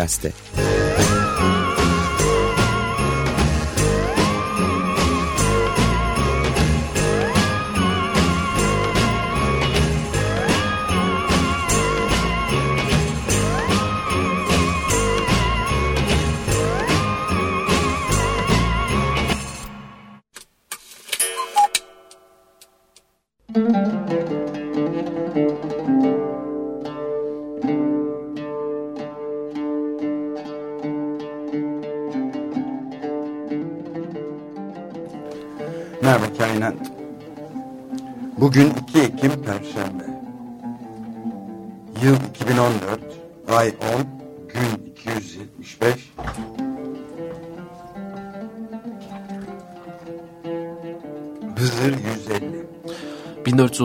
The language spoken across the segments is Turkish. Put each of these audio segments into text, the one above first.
Açık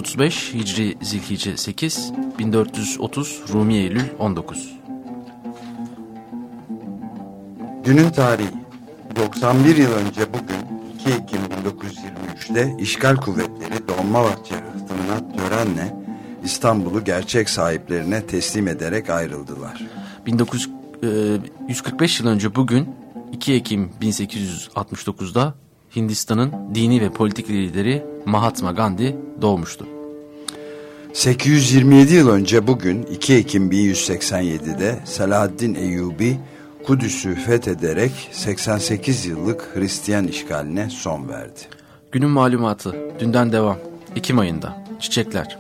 1435 Hicri Zilhice 8, 1430 Rumi Eylül 19. Günün tarihi 91 yıl önce bugün 2 Ekim 1923'te işgal kuvvetleri Dolmabahçe hıhtımına törenle İstanbul'u gerçek sahiplerine teslim ederek ayrıldılar. 1945 e, yıl önce bugün 2 Ekim 1869'da Hindistan'ın dini ve politik lideri Mahatma Gandhi doğmuştu. 827 yıl önce bugün 2 Ekim 1187'de Selahaddin Eyyubi Kudüs'ü fethederek 88 yıllık Hristiyan işgaline son verdi. Günün malumatı dünden devam. Ekim ayında çiçekler.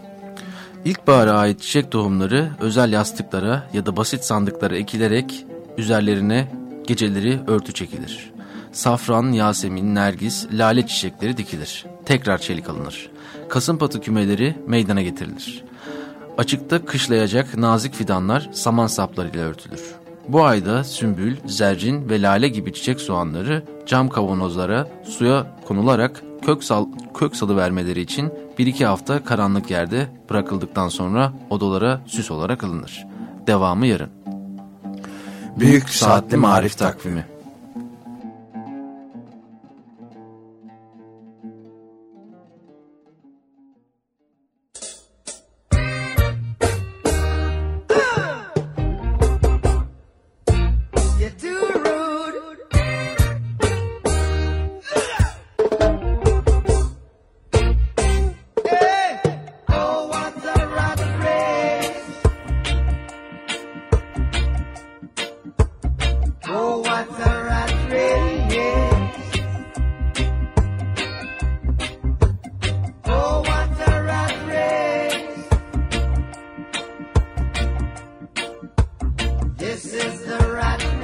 İlkbahara ait çiçek tohumları özel yastıklara ya da basit sandıklara ekilerek üzerlerine geceleri örtü çekilir. Safran, yasemin, nergis, lale çiçekleri dikilir. Tekrar çelik alınır. Kasımpatı kümeleri meydana getirilir. Açıkta kışlayacak nazik fidanlar saman saplarıyla örtülür. Bu ayda sümbül, zercin ve lale gibi çiçek soğanları cam kavanozlara suya konularak kök, sal, kök salı vermeleri için bir iki hafta karanlık yerde bırakıldıktan sonra odalara süs olarak alınır. Devamı yarın. Büyük Saatli Marif Takvimi This is the right.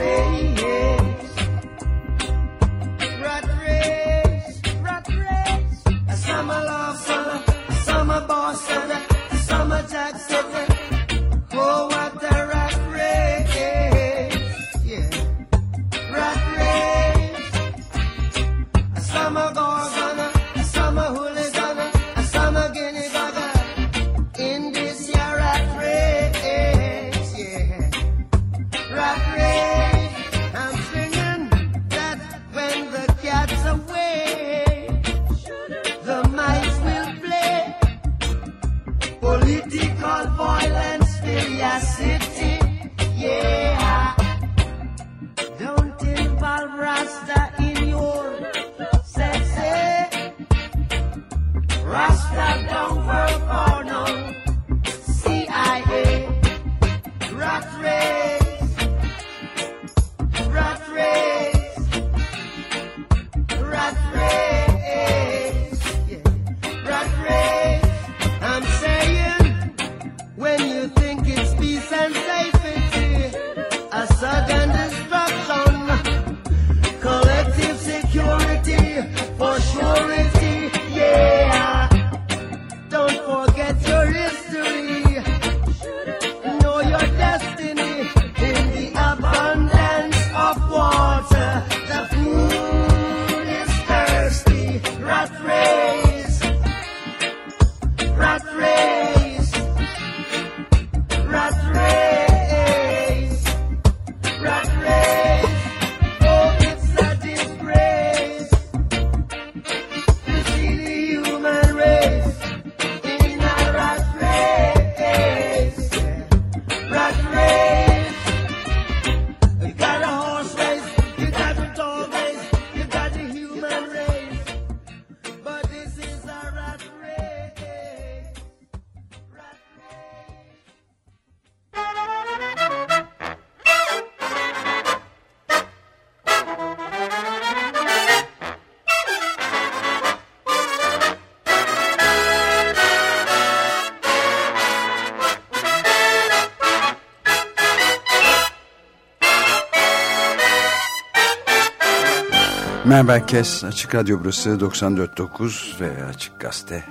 Merhaba herkes. Açık Radyo burası 94.9 ve Açık Gazete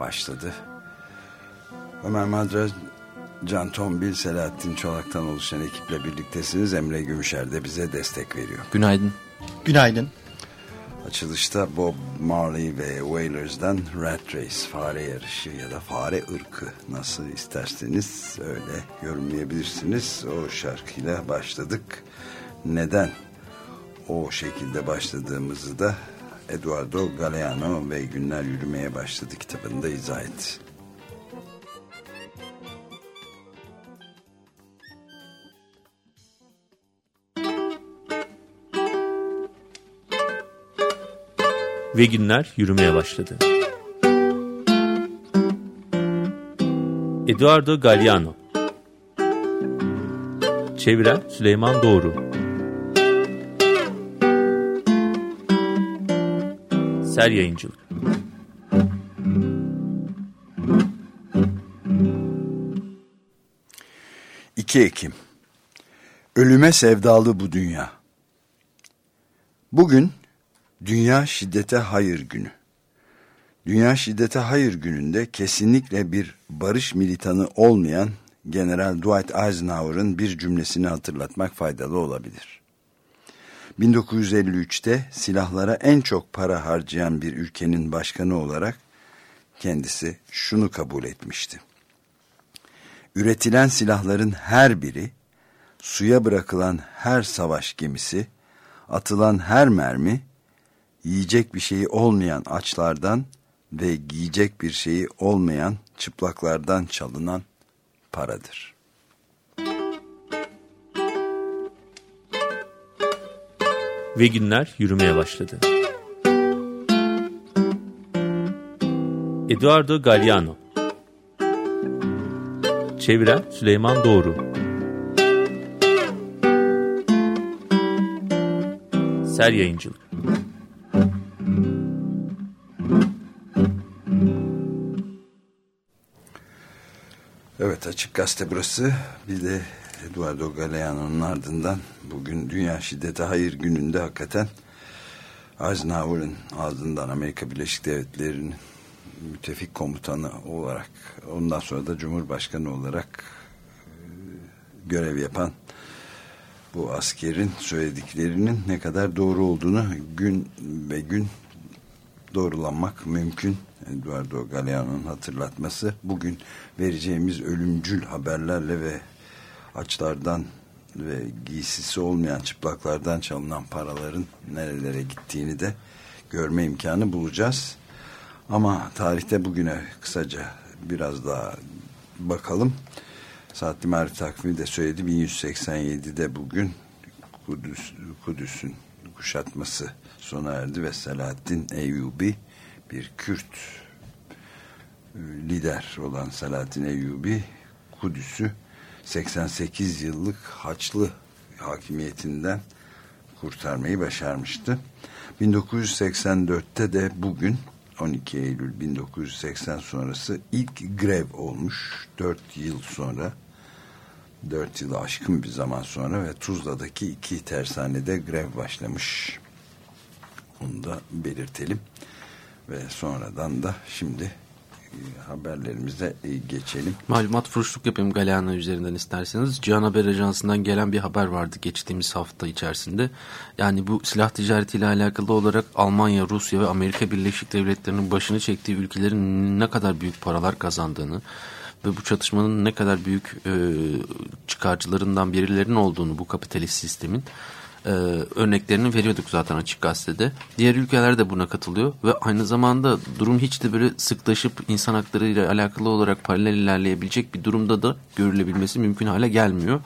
başladı. Ömer Madra, Can Tombil, Selahattin Çolak'tan oluşan ekiple birliktesiniz. Emre Gümüşer de bize destek veriyor. Günaydın. Günaydın. Açılışta Bob Marley ve Wailers'dan Rat Race, fare yarışı ya da fare ırkı nasıl isterseniz öyle yorumlayabilirsiniz. O şarkıyla başladık. Neden o şekilde başladığımızı da Eduardo Galeano ve Günler Yürümeye Başladı kitabında izah etti. Ve günler yürümeye başladı. Eduardo Galeano Çeviren Süleyman Doğru Ser Yayıncılık 2 Ekim Ölüme sevdalı bu dünya. Bugün Dünya Şiddete Hayır Günü. Dünya Şiddete Hayır Günü'nde kesinlikle bir barış militanı olmayan General Dwight Eisenhower'ın bir cümlesini hatırlatmak faydalı olabilir. 1953'te silahlara en çok para harcayan bir ülkenin başkanı olarak kendisi şunu kabul etmişti. Üretilen silahların her biri, suya bırakılan her savaş gemisi, atılan her mermi, yiyecek bir şeyi olmayan açlardan ve giyecek bir şeyi olmayan çıplaklardan çalınan paradır. Ve günler yürümeye başladı. Eduardo Galeano Çeviren Süleyman Doğru Ser Yayıncılık Evet Açık Gazete burası. Bir de Eduardo Galeano'nun ardından bugün Dünya Şiddete Hayır gününde hakikaten Eisenhower'ın ağzından Amerika Birleşik Devletleri'nin müttefik komutanı olarak ondan sonra da Cumhurbaşkanı olarak e, görev yapan bu askerin söylediklerinin ne kadar doğru olduğunu gün ve gün doğrulanmak mümkün. Eduardo Galeano'nun hatırlatması bugün vereceğimiz ölümcül haberlerle ve açlardan ve giysisi olmayan çıplaklardan çalınan paraların nerelere gittiğini de görme imkanı bulacağız. Ama tarihte bugüne kısaca biraz daha bakalım. Saatli Marif takvimi de söyledi. 1187'de bugün Kudüs, Kudüs'ün kuşatması sona erdi ve Selahaddin Eyyubi bir Kürt e, lider olan Selahaddin Eyyubi Kudüs'ü 88 yıllık Haçlı hakimiyetinden kurtarmayı başarmıştı. 1984'te de bugün 12 Eylül 1980 sonrası ilk grev olmuş. 4 yıl sonra 4 yılı aşkın bir zaman sonra ve Tuzla'daki iki tersanede grev başlamış. Onu da belirtelim. Ve sonradan da şimdi haberlerimize e, geçelim. Malumat furuşluk yapayım Galeano üzerinden isterseniz. Cihan Haber Ajansı'ndan gelen bir haber vardı geçtiğimiz hafta içerisinde. Yani bu silah ticaretiyle alakalı olarak Almanya, Rusya ve Amerika Birleşik Devletleri'nin başını çektiği ülkelerin ne kadar büyük paralar kazandığını ve bu çatışmanın ne kadar büyük e, çıkarcılarından birilerinin olduğunu bu kapitalist sistemin e, örneklerini veriyorduk zaten açık gazetede. Diğer ülkeler de buna katılıyor ve aynı zamanda durum hiç de böyle sıklaşıp insan hakları ile alakalı olarak paralel ilerleyebilecek bir durumda da görülebilmesi mümkün hale gelmiyor.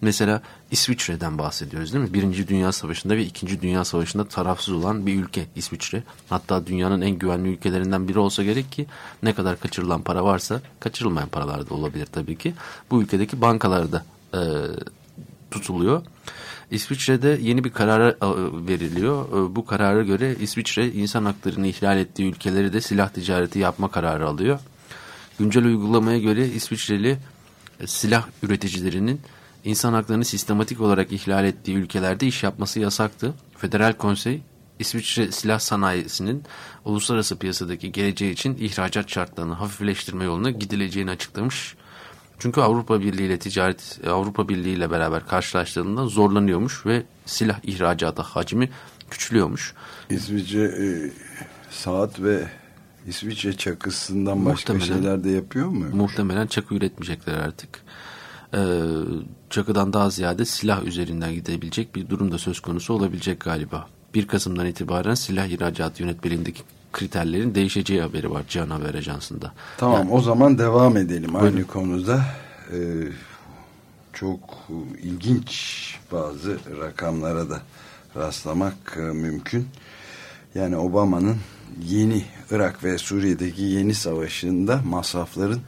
Mesela İsviçre'den bahsediyoruz değil mi? Birinci Dünya Savaşı'nda ve İkinci Dünya Savaşı'nda tarafsız olan bir ülke İsviçre. Hatta dünyanın en güvenli ülkelerinden biri olsa gerek ki ne kadar kaçırılan para varsa kaçırılmayan paralar da olabilir tabii ki. Bu ülkedeki bankalarda e, tutuluyor. İsviçre'de yeni bir karar veriliyor. E, bu karara göre İsviçre insan haklarını ihlal ettiği ülkeleri de silah ticareti yapma kararı alıyor. Güncel uygulamaya göre İsviçreli e, silah üreticilerinin insan haklarını sistematik olarak ihlal ettiği ülkelerde iş yapması yasaktı. Federal Konsey İsviçre silah sanayisinin uluslararası piyasadaki geleceği için ihracat şartlarını hafifleştirme yoluna gidileceğini açıklamış. Çünkü Avrupa Birliği ile ticaret Avrupa Birliği ile beraber karşılaştığında zorlanıyormuş ve silah ihracatı hacmi küçülüyormuş. İsviçre e, saat ve İsviçre çakısından başka muhtemelen, şeyler de yapıyor mu? Muhtemelen çakı üretmeyecekler artık. Ee, çakıdan daha ziyade silah üzerinden gidebilecek bir durum da söz konusu olabilecek galiba. 1 Kasım'dan itibaren silah ihracatı yönetmeliğindeki kriterlerin değişeceği haberi var Can Haber Ajansı'nda. Tamam yani, o zaman devam edelim aynı buyurun. konuda. Ee, çok ilginç bazı rakamlara da rastlamak e, mümkün. Yani Obama'nın yeni Irak ve Suriye'deki yeni savaşında masrafların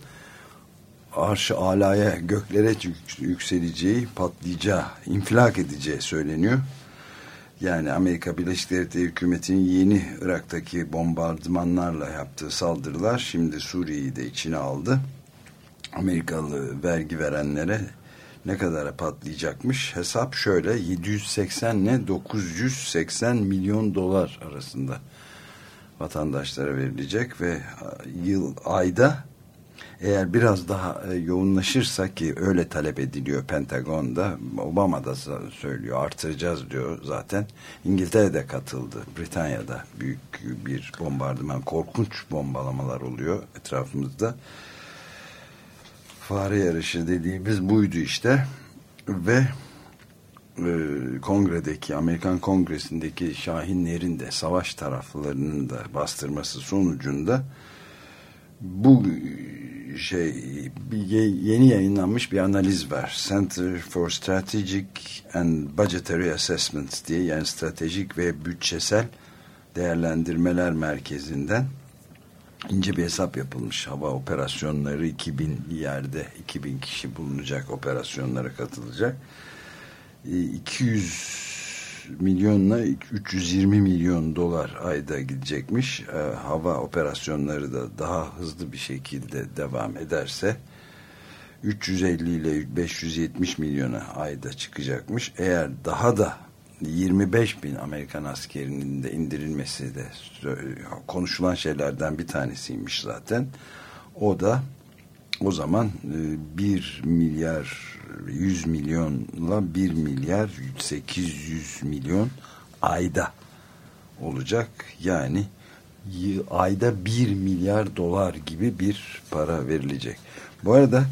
arşı alaya göklere yükseleceği, patlayacağı, infilak edeceği söyleniyor. Yani Amerika Birleşik Devletleri hükümetinin yeni Irak'taki bombardımanlarla yaptığı saldırılar şimdi Suriye'yi de içine aldı. Amerikalı vergi verenlere ne kadara patlayacakmış? Hesap şöyle 780 ile 980 milyon dolar arasında vatandaşlara verilecek ve yıl ayda eğer biraz daha e, yoğunlaşırsa ki öyle talep ediliyor Pentagon'da Obama da söylüyor artıracağız diyor zaten. İngiltere'de katıldı. Britanya'da büyük bir bombardıman korkunç bombalamalar oluyor etrafımızda. Fare yarışı dediğimiz buydu işte. Ve e, kongredeki Amerikan kongresindeki şahinlerin de savaş taraflarının da bastırması sonucunda bu şey yeni yayınlanmış bir analiz var. Center for Strategic and Budgetary Assessments diye yani stratejik ve bütçesel değerlendirmeler merkezinden ince bir hesap yapılmış. Hava operasyonları 2000 yerde 2000 kişi bulunacak operasyonlara katılacak. 200 milyonla 320 milyon dolar ayda gidecekmiş. E, hava operasyonları da daha hızlı bir şekilde devam ederse 350 ile 570 milyona ayda çıkacakmış. Eğer daha da 25 bin Amerikan askerinin de indirilmesi de konuşulan şeylerden bir tanesiymiş zaten. O da o zaman 1 e, milyar 100 milyonla 1 milyar 800 milyon ayda olacak. Yani ayda 1 milyar dolar gibi bir para verilecek. Bu arada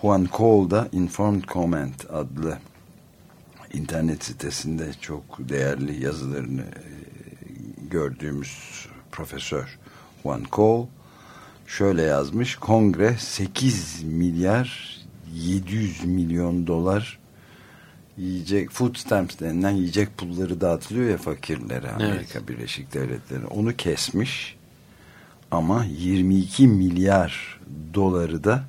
Juan Cole'da Informed Comment adlı internet sitesinde çok değerli yazılarını e, gördüğümüz profesör Juan Cole şöyle yazmış. Kongre 8 milyar 700 milyon dolar yiyecek food stamps denilen yiyecek pulları dağıtılıyor ya fakirlere Amerika evet. Birleşik Devletleri onu kesmiş ama 22 milyar doları da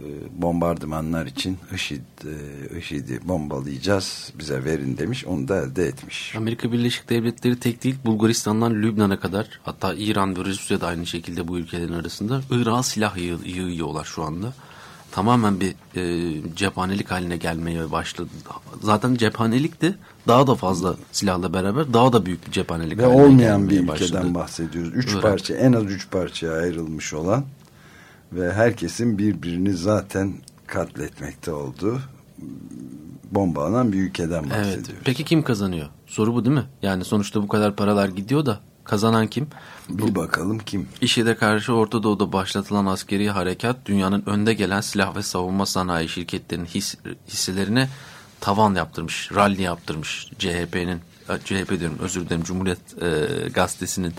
e, bombardımanlar için IŞİD, e, IŞİD'i bombalayacağız bize verin demiş onu da elde etmiş. Amerika Birleşik Devletleri tek değil Bulgaristan'dan Lübnan'a kadar hatta İran ve Rusya da aynı şekilde bu ülkelerin arasında Irak'a silah yığ, yığıyorlar şu anda. Tamamen bir e, cephanelik haline gelmeye başladı. Zaten cephanelik de daha da fazla silahla beraber daha da büyük bir cephanelik Ve olmayan bir ülkeden başladı. bahsediyoruz. Üç Irak. parça en az üç parçaya ayrılmış olan ve herkesin birbirini zaten katletmekte olduğu bombalanan bir ülkeden bahsediyoruz. Evet. Peki kim kazanıyor? Soru bu değil mi? Yani sonuçta bu kadar paralar gidiyor da kazanan kim? Bir bakalım kim? İşe karşı Orta Doğu'da başlatılan askeri harekat dünyanın önde gelen silah ve savunma sanayi şirketlerinin his, hisselerine tavan yaptırmış, rally yaptırmış CHP'nin CHP diyorum özür dilerim Cumhuriyet e, Gazetesi'nin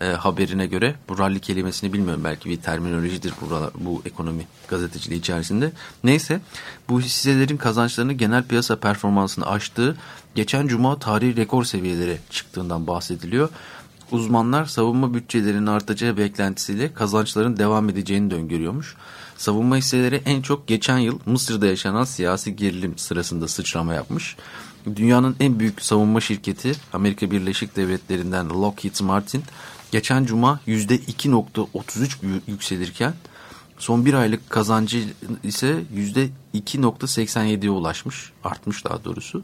e, haberine göre bu rally kelimesini bilmiyorum belki bir terminolojidir bu, bu ekonomi gazeteciliği içerisinde. Neyse bu hisselerin kazançlarını genel piyasa performansını aştığı geçen cuma tarihi rekor seviyeleri çıktığından bahsediliyor. Uzmanlar savunma bütçelerinin artacağı beklentisiyle kazançların devam edeceğini de öngörüyormuş. Savunma hisseleri en çok geçen yıl Mısır'da yaşanan siyasi gerilim sırasında sıçrama yapmış. Dünyanın en büyük savunma şirketi Amerika Birleşik Devletleri'nden Lockheed Martin geçen cuma %2.33 yükselirken son bir aylık kazancı ise %2.87'ye ulaşmış. Artmış daha doğrusu.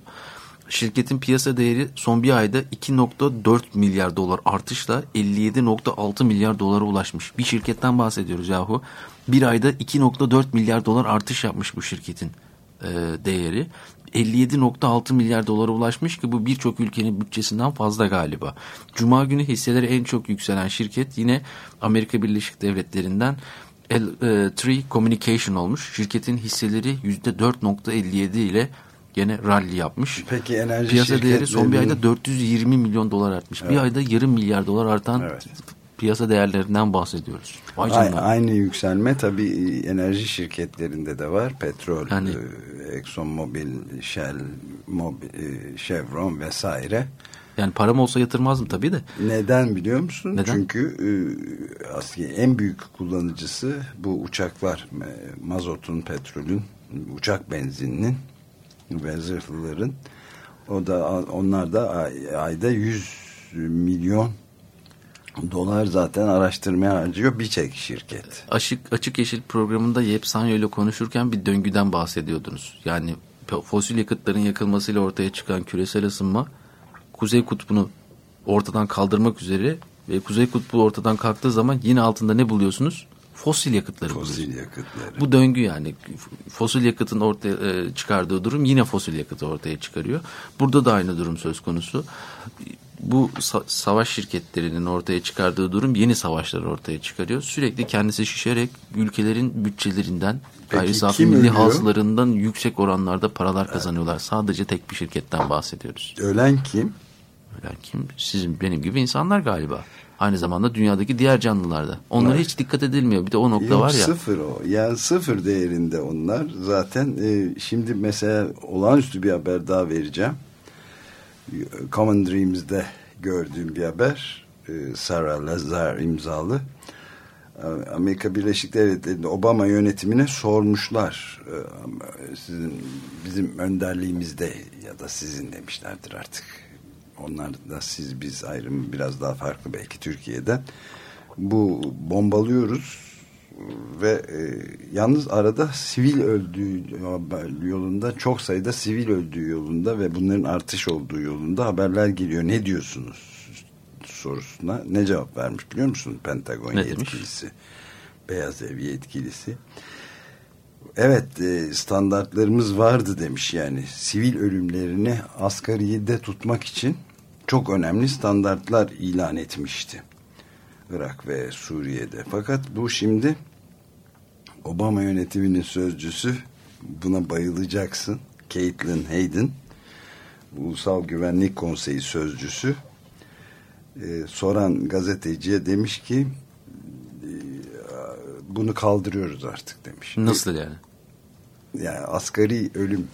Şirketin piyasa değeri son bir ayda 2.4 milyar dolar artışla 57.6 milyar dolara ulaşmış. Bir şirketten bahsediyoruz yahu. Bir ayda 2.4 milyar dolar artış yapmış bu şirketin e, değeri. 57.6 milyar dolara ulaşmış ki bu birçok ülkenin bütçesinden fazla galiba. Cuma günü hisseleri en çok yükselen şirket yine Amerika Birleşik Devletleri'nden L3 Communication olmuş. Şirketin hisseleri %4.57 ile gene rally yapmış. Peki enerji Piyasa değeri son bir ayda 420 milyon dolar artmış. Evet. Bir ayda yarım milyar dolar artan evet. piyasa değerlerinden bahsediyoruz. Vay aynı, aynı yükselme tabii enerji şirketlerinde de var. Petrol, yani, e, Exxon Mobil, Shell, Mobil, e, Chevron vesaire. Yani param olsa yatırmazdım tabii de. Neden biliyor musun? Neden? Çünkü e, aslında en büyük kullanıcısı bu uçaklar. Mazotun, petrolün, uçak benzininin ve zırhlıların. O da onlar da ayda 100 milyon dolar zaten araştırmaya harcıyor bir çek şirket. Açık, açık Yeşil programında Yep Sanyo ile konuşurken bir döngüden bahsediyordunuz. Yani fosil yakıtların yakılmasıyla ortaya çıkan küresel ısınma Kuzey Kutbu'nu ortadan kaldırmak üzere ve Kuzey Kutbu ortadan kalktığı zaman yine altında ne buluyorsunuz? Fosil yakıtları Fosil yakıtları. Bu döngü yani fosil yakıtın ortaya e, çıkardığı durum yine fosil yakıtı ortaya çıkarıyor. Burada da aynı durum söz konusu. Bu sa savaş şirketlerinin ortaya çıkardığı durum yeni savaşları ortaya çıkarıyor. Sürekli kendisi şişerek ülkelerin bütçelerinden gayri safi milli hasılarından yüksek oranlarda paralar kazanıyorlar. Sadece tek bir şirketten bahsediyoruz. Ölen kim? Ölen kim? Sizin benim gibi insanlar galiba. Aynı zamanda dünyadaki diğer canlılarda. Onlara evet. hiç dikkat edilmiyor. Bir de o nokta Yok, var ya. Sıfır o. Yani sıfır değerinde onlar. Zaten e, şimdi mesela olağanüstü bir haber daha vereceğim. Common Dreams'de gördüğüm bir haber. E, Sarah Lazar imzalı. Amerika Birleşik Devletleri'nde Obama yönetimine sormuşlar. E, sizin bizim önderliğimizde ya da sizin demişlerdir artık onlar da siz biz ayrımı biraz daha farklı belki Türkiye'den. Bu bombalıyoruz ve e, yalnız arada sivil öldüğü yolunda çok sayıda sivil öldüğü yolunda ve bunların artış olduğu yolunda haberler geliyor. Ne diyorsunuz sorusuna ne cevap vermiş biliyor musun Pentagon ne yetkilisi? Demiş? Beyaz Ev yetkilisi. Evet e, standartlarımız vardı demiş yani sivil ölümlerini asgariyi de tutmak için çok önemli standartlar ilan etmişti. Irak ve Suriye'de. Fakat bu şimdi Obama yönetiminin sözcüsü buna bayılacaksın. Caitlin Hayden Ulusal Güvenlik Konseyi sözcüsü e, soran gazeteciye demiş ki e, bunu kaldırıyoruz artık demiş. Nasıl yani? Yani asgari ölüm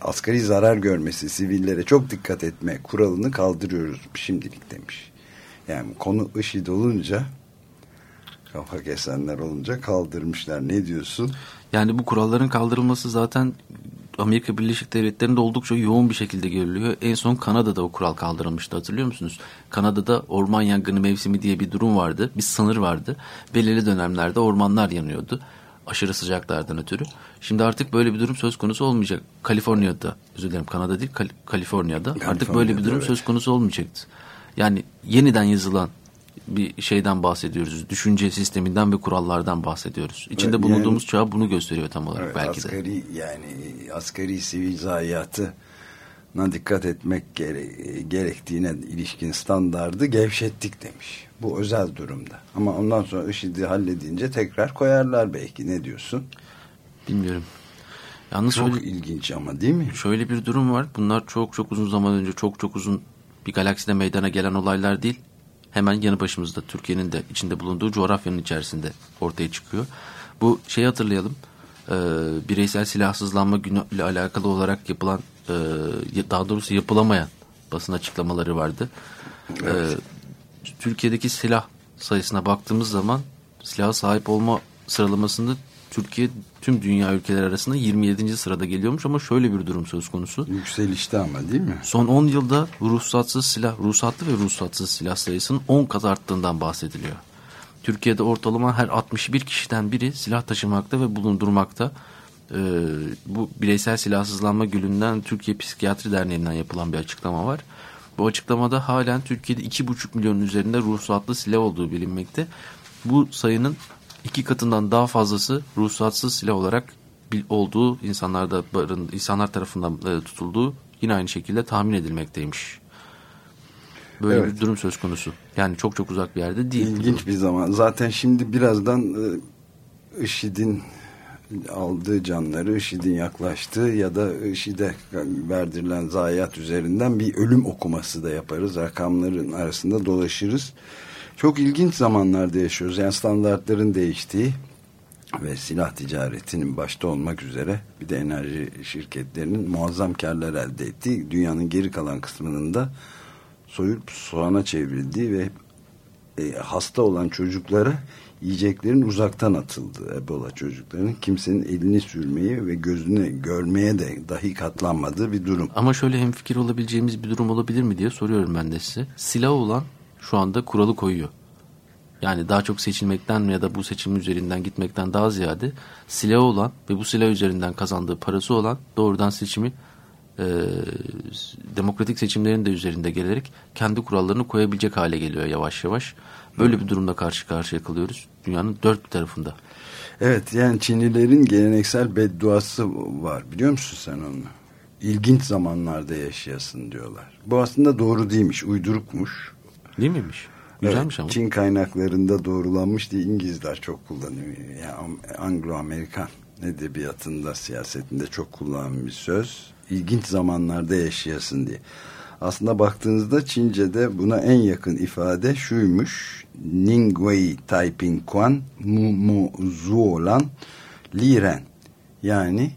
asgari zarar görmesi, sivillere çok dikkat etme kuralını kaldırıyoruz şimdilik demiş. Yani konu IŞİD olunca kafa kesenler olunca kaldırmışlar. Ne diyorsun? Yani bu kuralların kaldırılması zaten Amerika Birleşik Devletleri'nde oldukça yoğun bir şekilde görülüyor. En son Kanada'da o kural kaldırılmıştı hatırlıyor musunuz? Kanada'da orman yangını mevsimi diye bir durum vardı. Bir sınır vardı. Belirli dönemlerde ormanlar yanıyordu aşırı sıcaklardan ötürü. Şimdi artık böyle bir durum söz konusu olmayacak. Kaliforniya'da, özür dilerim Kanada değil, Kal Kaliforniya'da artık böyle bir durum evet. söz konusu olmayacaktı. Yani yeniden yazılan bir şeyden bahsediyoruz. Düşünce sisteminden ve kurallardan bahsediyoruz. İçinde evet, bulunduğumuz yani, çağ bunu gösteriyor tam olarak evet, belki asgari, de. Yani asgari sivil zayiatı dikkat etmek gere gerektiğine ilişkin standardı gevşettik demiş. Bu özel durumda. Ama ondan sonra IŞİD'i halledince tekrar koyarlar belki. Ne diyorsun? Bilmiyorum. Yalnız çok şöyle, ilginç ama değil mi? Şöyle bir durum var. Bunlar çok çok uzun zaman önce çok çok uzun bir galakside meydana gelen olaylar değil. Hemen yanı başımızda Türkiye'nin de içinde bulunduğu coğrafyanın içerisinde ortaya çıkıyor. Bu şeyi hatırlayalım. E, bireysel silahsızlanma günü ile alakalı olarak yapılan e, daha doğrusu yapılamayan basın açıklamaları vardı. E, evet. E, Türkiye'deki silah sayısına baktığımız zaman silah sahip olma sıralamasında Türkiye tüm dünya ülkeleri arasında 27. sırada geliyormuş ama şöyle bir durum söz konusu. Yükselişte ama değil mi? Son 10 yılda ruhsatsız silah, ruhsatlı ve ruhsatsız silah sayısının 10 kat arttığından bahsediliyor. Türkiye'de ortalama her 61 kişiden biri silah taşımakta ve bulundurmakta. e, bu bireysel silahsızlanma gününden Türkiye Psikiyatri Derneği'nden yapılan bir açıklama var. Bu açıklamada halen Türkiye'de 2,5 milyonun üzerinde ruhsatlı silah olduğu bilinmekte. Bu sayının iki katından daha fazlası ruhsatsız silah olarak olduğu insanlarda insanlar tarafından e, tutulduğu yine aynı şekilde tahmin edilmekteymiş. Böyle evet. bir durum söz konusu. Yani çok çok uzak bir yerde değil. İlginç bir zaman. Zaten şimdi birazdan e, IŞİD'in aldığı canları, IŞİD'in yaklaştığı ya da IŞİD'e verdirilen zayiat üzerinden bir ölüm okuması da yaparız. Rakamların arasında dolaşırız. Çok ilginç zamanlarda yaşıyoruz. Yani standartların değiştiği ve silah ticaretinin başta olmak üzere bir de enerji şirketlerinin muazzam karlar elde ettiği dünyanın geri kalan kısmının da soyup soğana çevrildiği ve e, hasta olan çocuklara yiyeceklerin uzaktan atıldığı Ebola çocuklarının kimsenin elini sürmeye ve gözünü görmeye de dahi katlanmadığı bir durum. Ama şöyle hemfikir olabileceğimiz bir durum olabilir mi diye soruyorum ben de size. Silah olan şu anda kuralı koyuyor. Yani daha çok seçilmekten ya da bu seçim üzerinden gitmekten daha ziyade silahı olan ve bu silah üzerinden kazandığı parası olan doğrudan seçimi e, demokratik seçimlerin de üzerinde gelerek kendi kurallarını koyabilecek hale geliyor yavaş yavaş. Böyle bir durumda karşı karşıya kalıyoruz dünyanın dört tarafında. Evet yani Çinlilerin geleneksel bedduası var biliyor musun sen onu? İlginç zamanlarda yaşayasın diyorlar. Bu aslında doğru değilmiş, uydurukmuş. Değil miymiş? Güzelmiş evet, ama. Çin kaynaklarında doğrulanmış diye İngilizler çok kullanıyor. Yani Anglo-Amerikan edebiyatında, siyasetinde çok kullanılan bir söz. İlginç zamanlarda yaşayasın diye. Aslında baktığınızda Çince'de buna en yakın ifade şuymuş. Ningwei Taiping Quan Mu Mu Zuolan Liren. Yani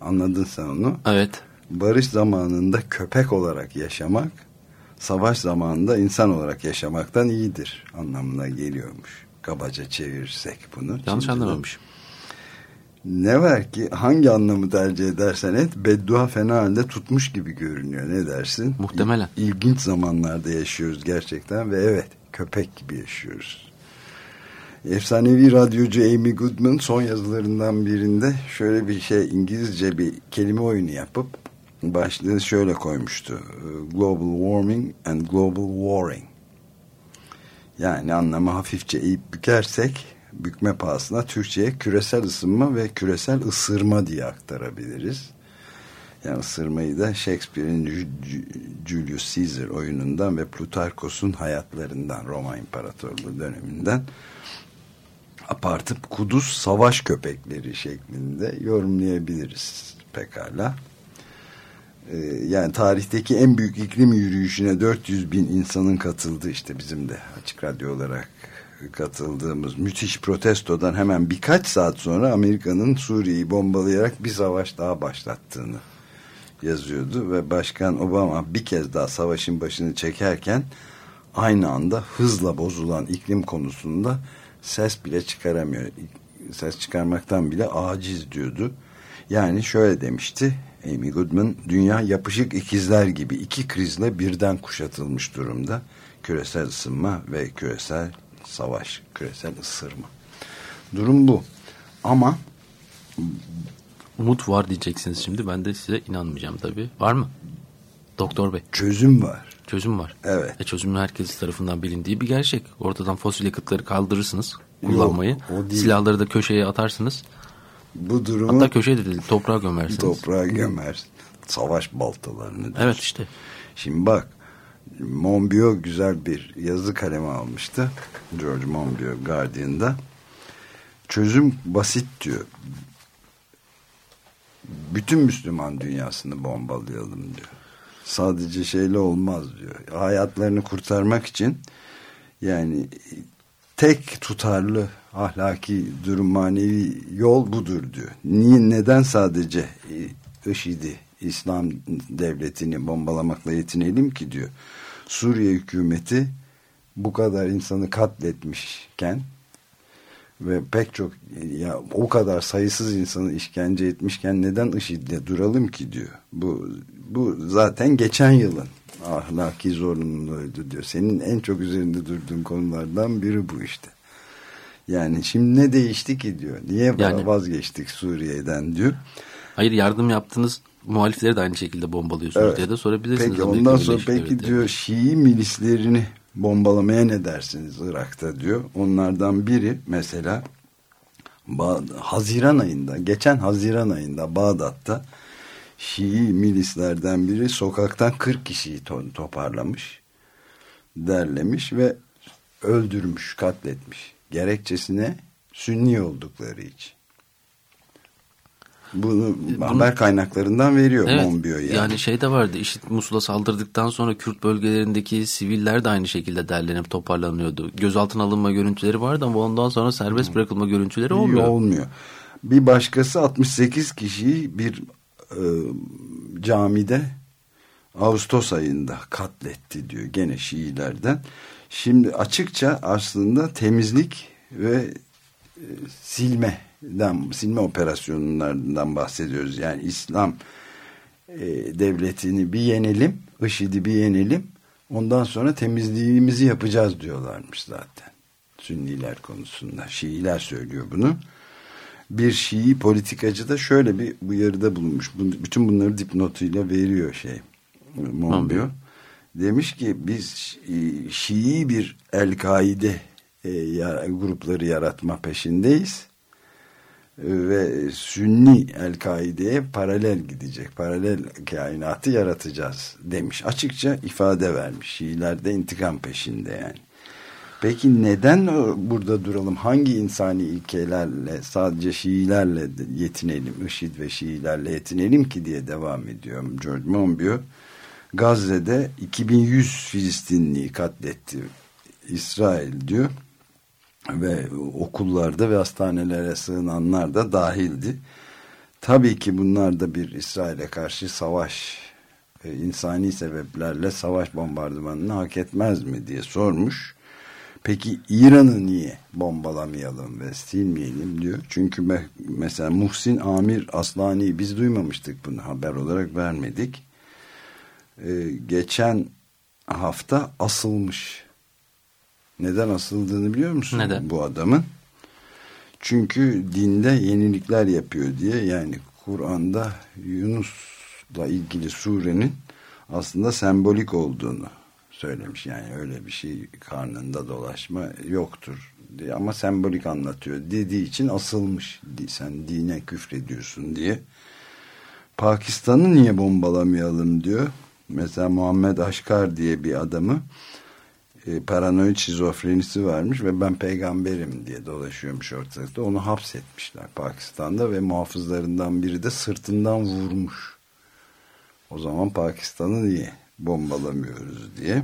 anladın sen onu. Evet. Barış zamanında köpek olarak yaşamak savaş zamanında insan olarak yaşamaktan iyidir anlamına geliyormuş. Kabaca çevirirsek bunu. Yanlış anlamamışım. Ne var ki hangi anlamı tercih edersen et beddua fena halde tutmuş gibi görünüyor. Ne dersin? Muhtemelen. İl, ilginç zamanlarda yaşıyoruz gerçekten ve evet köpek gibi yaşıyoruz. Efsanevi radyocu Amy Goodman son yazılarından birinde şöyle bir şey İngilizce bir kelime oyunu yapıp başlığı şöyle koymuştu. Global Warming and Global Warring. Yani anlamı hafifçe eğip bükersek bükme pahasına Türkçe'ye küresel ısınma ve küresel ısırma diye aktarabiliriz. Yani ısırmayı da Shakespeare'in Julius Caesar oyunundan ve Plutarkos'un hayatlarından Roma İmparatorluğu döneminden apartıp kuduz savaş köpekleri şeklinde yorumlayabiliriz pekala. Ee, yani tarihteki en büyük iklim yürüyüşüne 400 bin insanın katıldığı işte bizim de açık radyo olarak katıldığımız müthiş protestodan hemen birkaç saat sonra Amerika'nın Suriye'yi bombalayarak bir savaş daha başlattığını yazıyordu ve Başkan Obama bir kez daha savaşın başını çekerken aynı anda hızla bozulan iklim konusunda ses bile çıkaramıyor. Ses çıkarmaktan bile aciz diyordu. Yani şöyle demişti Amy Goodman, dünya yapışık ikizler gibi iki krizle birden kuşatılmış durumda. Küresel ısınma ve küresel savaş, küresel ısırma. Durum bu. Ama umut var diyeceksiniz şimdi. Ben de size inanmayacağım tabii. Var mı? Doktor Bey. Çözüm var. Çözüm var. Evet. E çözümün herkes tarafından bilindiği bir gerçek. Ortadan fosil yakıtları kaldırırsınız kullanmayı. Yok. Silahları da köşeye atarsınız. Bu durumu... Hatta köşeye de değil, toprağa gömersiniz. Toprağa gömersin. Savaş baltalarını. Evet işte. Şimdi bak Monbiot güzel bir yazı kalemi almıştı. George Monbiot Guardian'da. Çözüm basit diyor. Bütün Müslüman dünyasını bombalayalım diyor. Sadece şeyle olmaz diyor. Hayatlarını kurtarmak için yani tek tutarlı ahlaki durum manevi yol budur diyor. Niye neden sadece IŞİD'i İslam devletini bombalamakla yetinelim ki diyor. Suriye hükümeti bu kadar insanı katletmişken ve pek çok ya o kadar sayısız insanı işkence etmişken neden IŞİD'le duralım ki diyor. Bu bu zaten geçen yılın ahlaki zorunluluğuydu diyor. Senin en çok üzerinde durduğun konulardan biri bu işte. Yani şimdi ne değişti ki diyor. Niye Yani- vazgeçtik Suriye'den diyor. Hayır yardım yaptınız muhalifleri de aynı şekilde bombalıyorsunuz Evet. diye de sorabilirsiniz. Peki Amerika ondan sonra peki Devletleri. diyor Şii milislerini bombalamaya ne dersiniz Irak'ta diyor. Onlardan biri mesela Haziran ayında geçen Haziran ayında Bağdat'ta Şii milislerden biri sokaktan 40 kişiyi to- toparlamış derlemiş ve öldürmüş katletmiş. Gerekçesine Sünni oldukları için. Bunu haber kaynaklarından veriyor Evet, Monbiot yani. yani şey de vardı IŞİD Musul'a saldırdıktan sonra Kürt bölgelerindeki siviller de aynı şekilde derlenip toparlanıyordu. Gözaltına alınma görüntüleri vardı ama ondan sonra serbest bırakılma görüntüleri olmuyor. Olmuyor. Bir başkası 68 kişiyi bir e, camide Ağustos ayında katletti diyor gene Şiilerden. Şimdi açıkça aslında temizlik ve e, silmeden silme operasyonlarından bahsediyoruz. Yani İslam e, devletini bir yenelim, IŞİD'i bir yenelim. Ondan sonra temizliğimizi yapacağız diyorlarmış zaten. Sünniler konusunda. Şiiler söylüyor bunu. Bir Şii politikacı da şöyle bir uyarıda bulunmuş. Bu- Bütün bunları dipnotuyla veriyor şey. Monbiot. Demiş ki biz Şii bir El-Kaide e, grupları yaratma peşindeyiz. Ve Sünni El-Kaide'ye paralel gidecek. Paralel kainatı yaratacağız demiş. Açıkça ifade vermiş. Şiiler de intikam peşinde yani. Peki neden o- burada duralım? Hangi insani ilkelerle sadece Şiilerle yetinelim, IŞİD ve Şiilerle yetinelim ki diye devam ediyor George Monbiot. Gazze'de 2100 Filistinliyi katletti İsrail diyor ve okullarda ve hastanelere sığınanlar da dahildi. Tabii ki bunlar da bir İsrail'e karşı savaş, e, insani sebeplerle savaş bombardımanını hak etmez mi diye sormuş. Peki İran'ı niye bombalamayalım ve silmeyelim diyor. Çünkü me- mesela Muhsin Amir Aslani biz duymamıştık bunu haber olarak vermedik. Ee, geçen hafta asılmış. Neden asıldığını biliyor musun? Neden? Bu adamın. Çünkü dinde yenilikler yapıyor diye yani Kur'an'da Yunus'la ilgili surenin aslında sembolik olduğunu söylemiş. Yani öyle bir şey karnında dolaşma yoktur diye ama sembolik anlatıyor dediği için asılmış. Sen dine küfrediyorsun diye. Pakistan'ı niye bombalamayalım diyor. Mesela Muhammed Aşkar diye bir adamı e, paranoid şizofrenisi varmış ve ben peygamberim diye dolaşıyormuş ortalıkta. Onu hapsetmişler Pakistan'da ve muhafızlarından biri de sırtından vurmuş. O zaman Pakistan'ı niye bombalamıyoruz diye.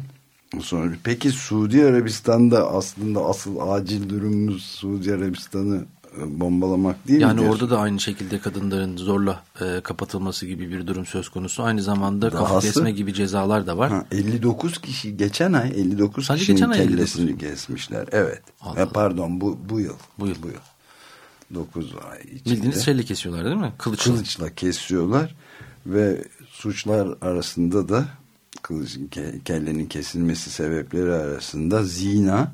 Sonra peki Suudi Arabistan'da aslında asıl acil durumumuz Suudi Arabistan'ı e, bombalamak değil mi? Yani orada da aynı şekilde kadınların zorla e, kapatılması gibi bir durum söz konusu. Aynı zamanda kafa Dahası- kesme gibi cezalar da var. Ha, 59 kişi geçen ay 59 Sadece kişinin geçen ay 59 kellesini kesmişler. Evet. Allah E, pardon bu bu yıl. Bu yıl. Bu yıl. 9 ay içinde. Bildiğiniz şeyle kesiyorlar değil mi? Kılıçla. kılıçla kesiyorlar ve suçlar arasında da kılıç, ke- kellenin kesilmesi sebepleri arasında zina,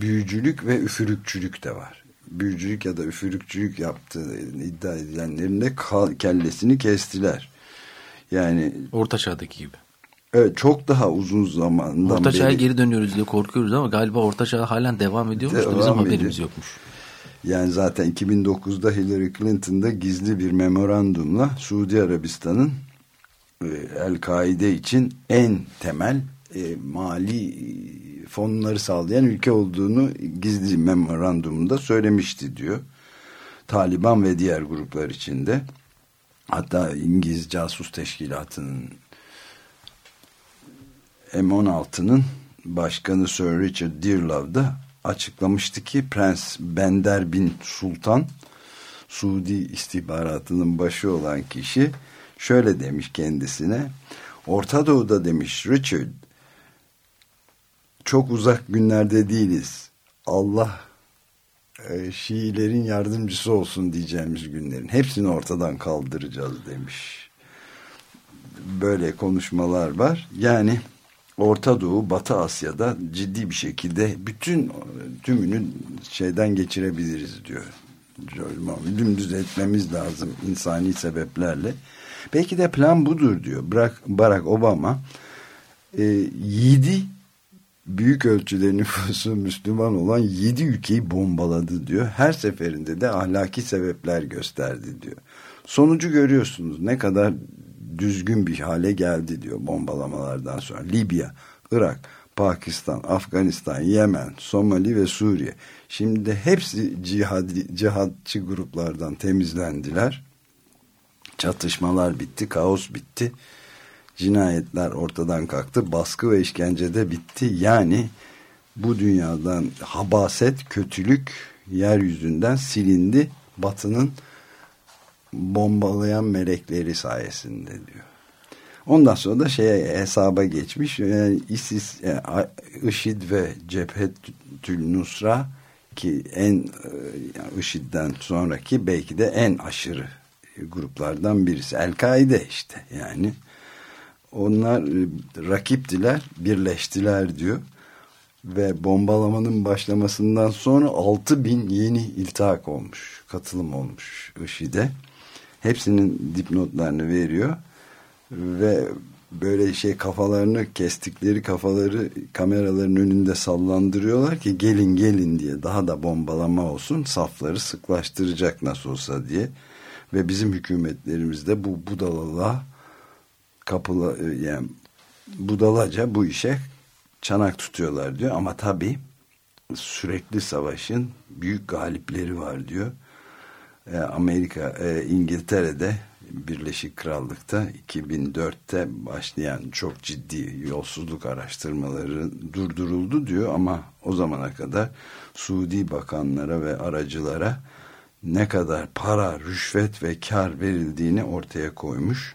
büyücülük ve üfürükçülük de var. Büyücülük ya da üfürükçülük yaptığı iddia edilenlerin de kellesini kestiler. Yani Orta çağdaki gibi. evet çok daha uzun zamandan Orta çağa beri geri dönüyoruz diye korkuyoruz ama galiba Orta Çağ halen devam ediyormuş da Devam bizim ediyor. haberimiz yokmuş. Yani zaten 2009'da Hillary Clinton'da gizli bir memorandumla Suudi Arabistan'ın El-Kaide için en temel e, mali e, fonları sağlayan ülke olduğunu gizli memorandumunda söylemişti diyor. Taliban ve diğer gruplar içinde. Hatta İngiliz casus teşkilatının M16'nın başkanı Sir Richard Dearlove da açıklamıştı ki Prens Bender bin Sultan Suudi istihbaratının başı olan kişi şöyle demiş kendisine Orta Doğu'da demiş Richard çok uzak günlerde değiliz. Allah e, Şiilerin yardımcısı olsun diyeceğimiz günlerin hepsini ortadan kaldıracağız demiş. Böyle konuşmalar var. Yani Orta Doğu, Batı Asya'da ciddi bir şekilde bütün tümünü şeyden geçirebiliriz diyor. Dümdüz etmemiz lazım insani sebeplerle. Belki de plan budur diyor. Barack Obama e, 7 büyük ölçüde nüfusu Müslüman olan 7 ülkeyi bombaladı diyor. Her seferinde de ahlaki sebepler gösterdi diyor. Sonucu görüyorsunuz ne kadar düzgün bir hale geldi diyor bombalamalardan sonra. Libya, Irak, Pakistan, Afganistan, Yemen, Somali ve Suriye. Şimdi hepsi cihadi, cihatçı gruplardan temizlendiler. Çatışmalar bitti, kaos bitti. Cinayetler ortadan kalktı. Baskı ve işkence de bitti. Yani bu dünyadan habaset, kötülük yeryüzünden silindi. Batının bombalayan melekleri sayesinde diyor. Ondan sonra da şeye hesaba geçmiş. Yani ISIS, yani IŞİD ve Cephetül Nusra ki en yani IŞİD'den sonraki belki de en aşırı gruplardan birisi. El-Kaide işte yani. Onlar rakiptiler, birleştiler diyor. Ve bombalamanın başlamasından sonra 6 bin yeni iltihak olmuş, katılım olmuş IŞİD'e. Hepsinin dipnotlarını veriyor ve böyle şey kafalarını kestikleri kafaları kameraların önünde sallandırıyorlar ki gelin gelin diye daha da bombalama olsun safları sıklaştıracak nasıl olsa diye ve bizim hükümetlerimizde bu budalalığa kapıla yani budalaca bu işe çanak tutuyorlar diyor. Ama tabi sürekli savaşın büyük galipleri var diyor. E, Amerika e, İngiltere'de Birleşik Krallık'ta 2004'te başlayan çok ciddi yolsuzluk araştırmaları durduruldu diyor. Ama o zamana kadar Suudi bakanlara ve aracılara ne kadar para, rüşvet ve kar verildiğini ortaya koymuş.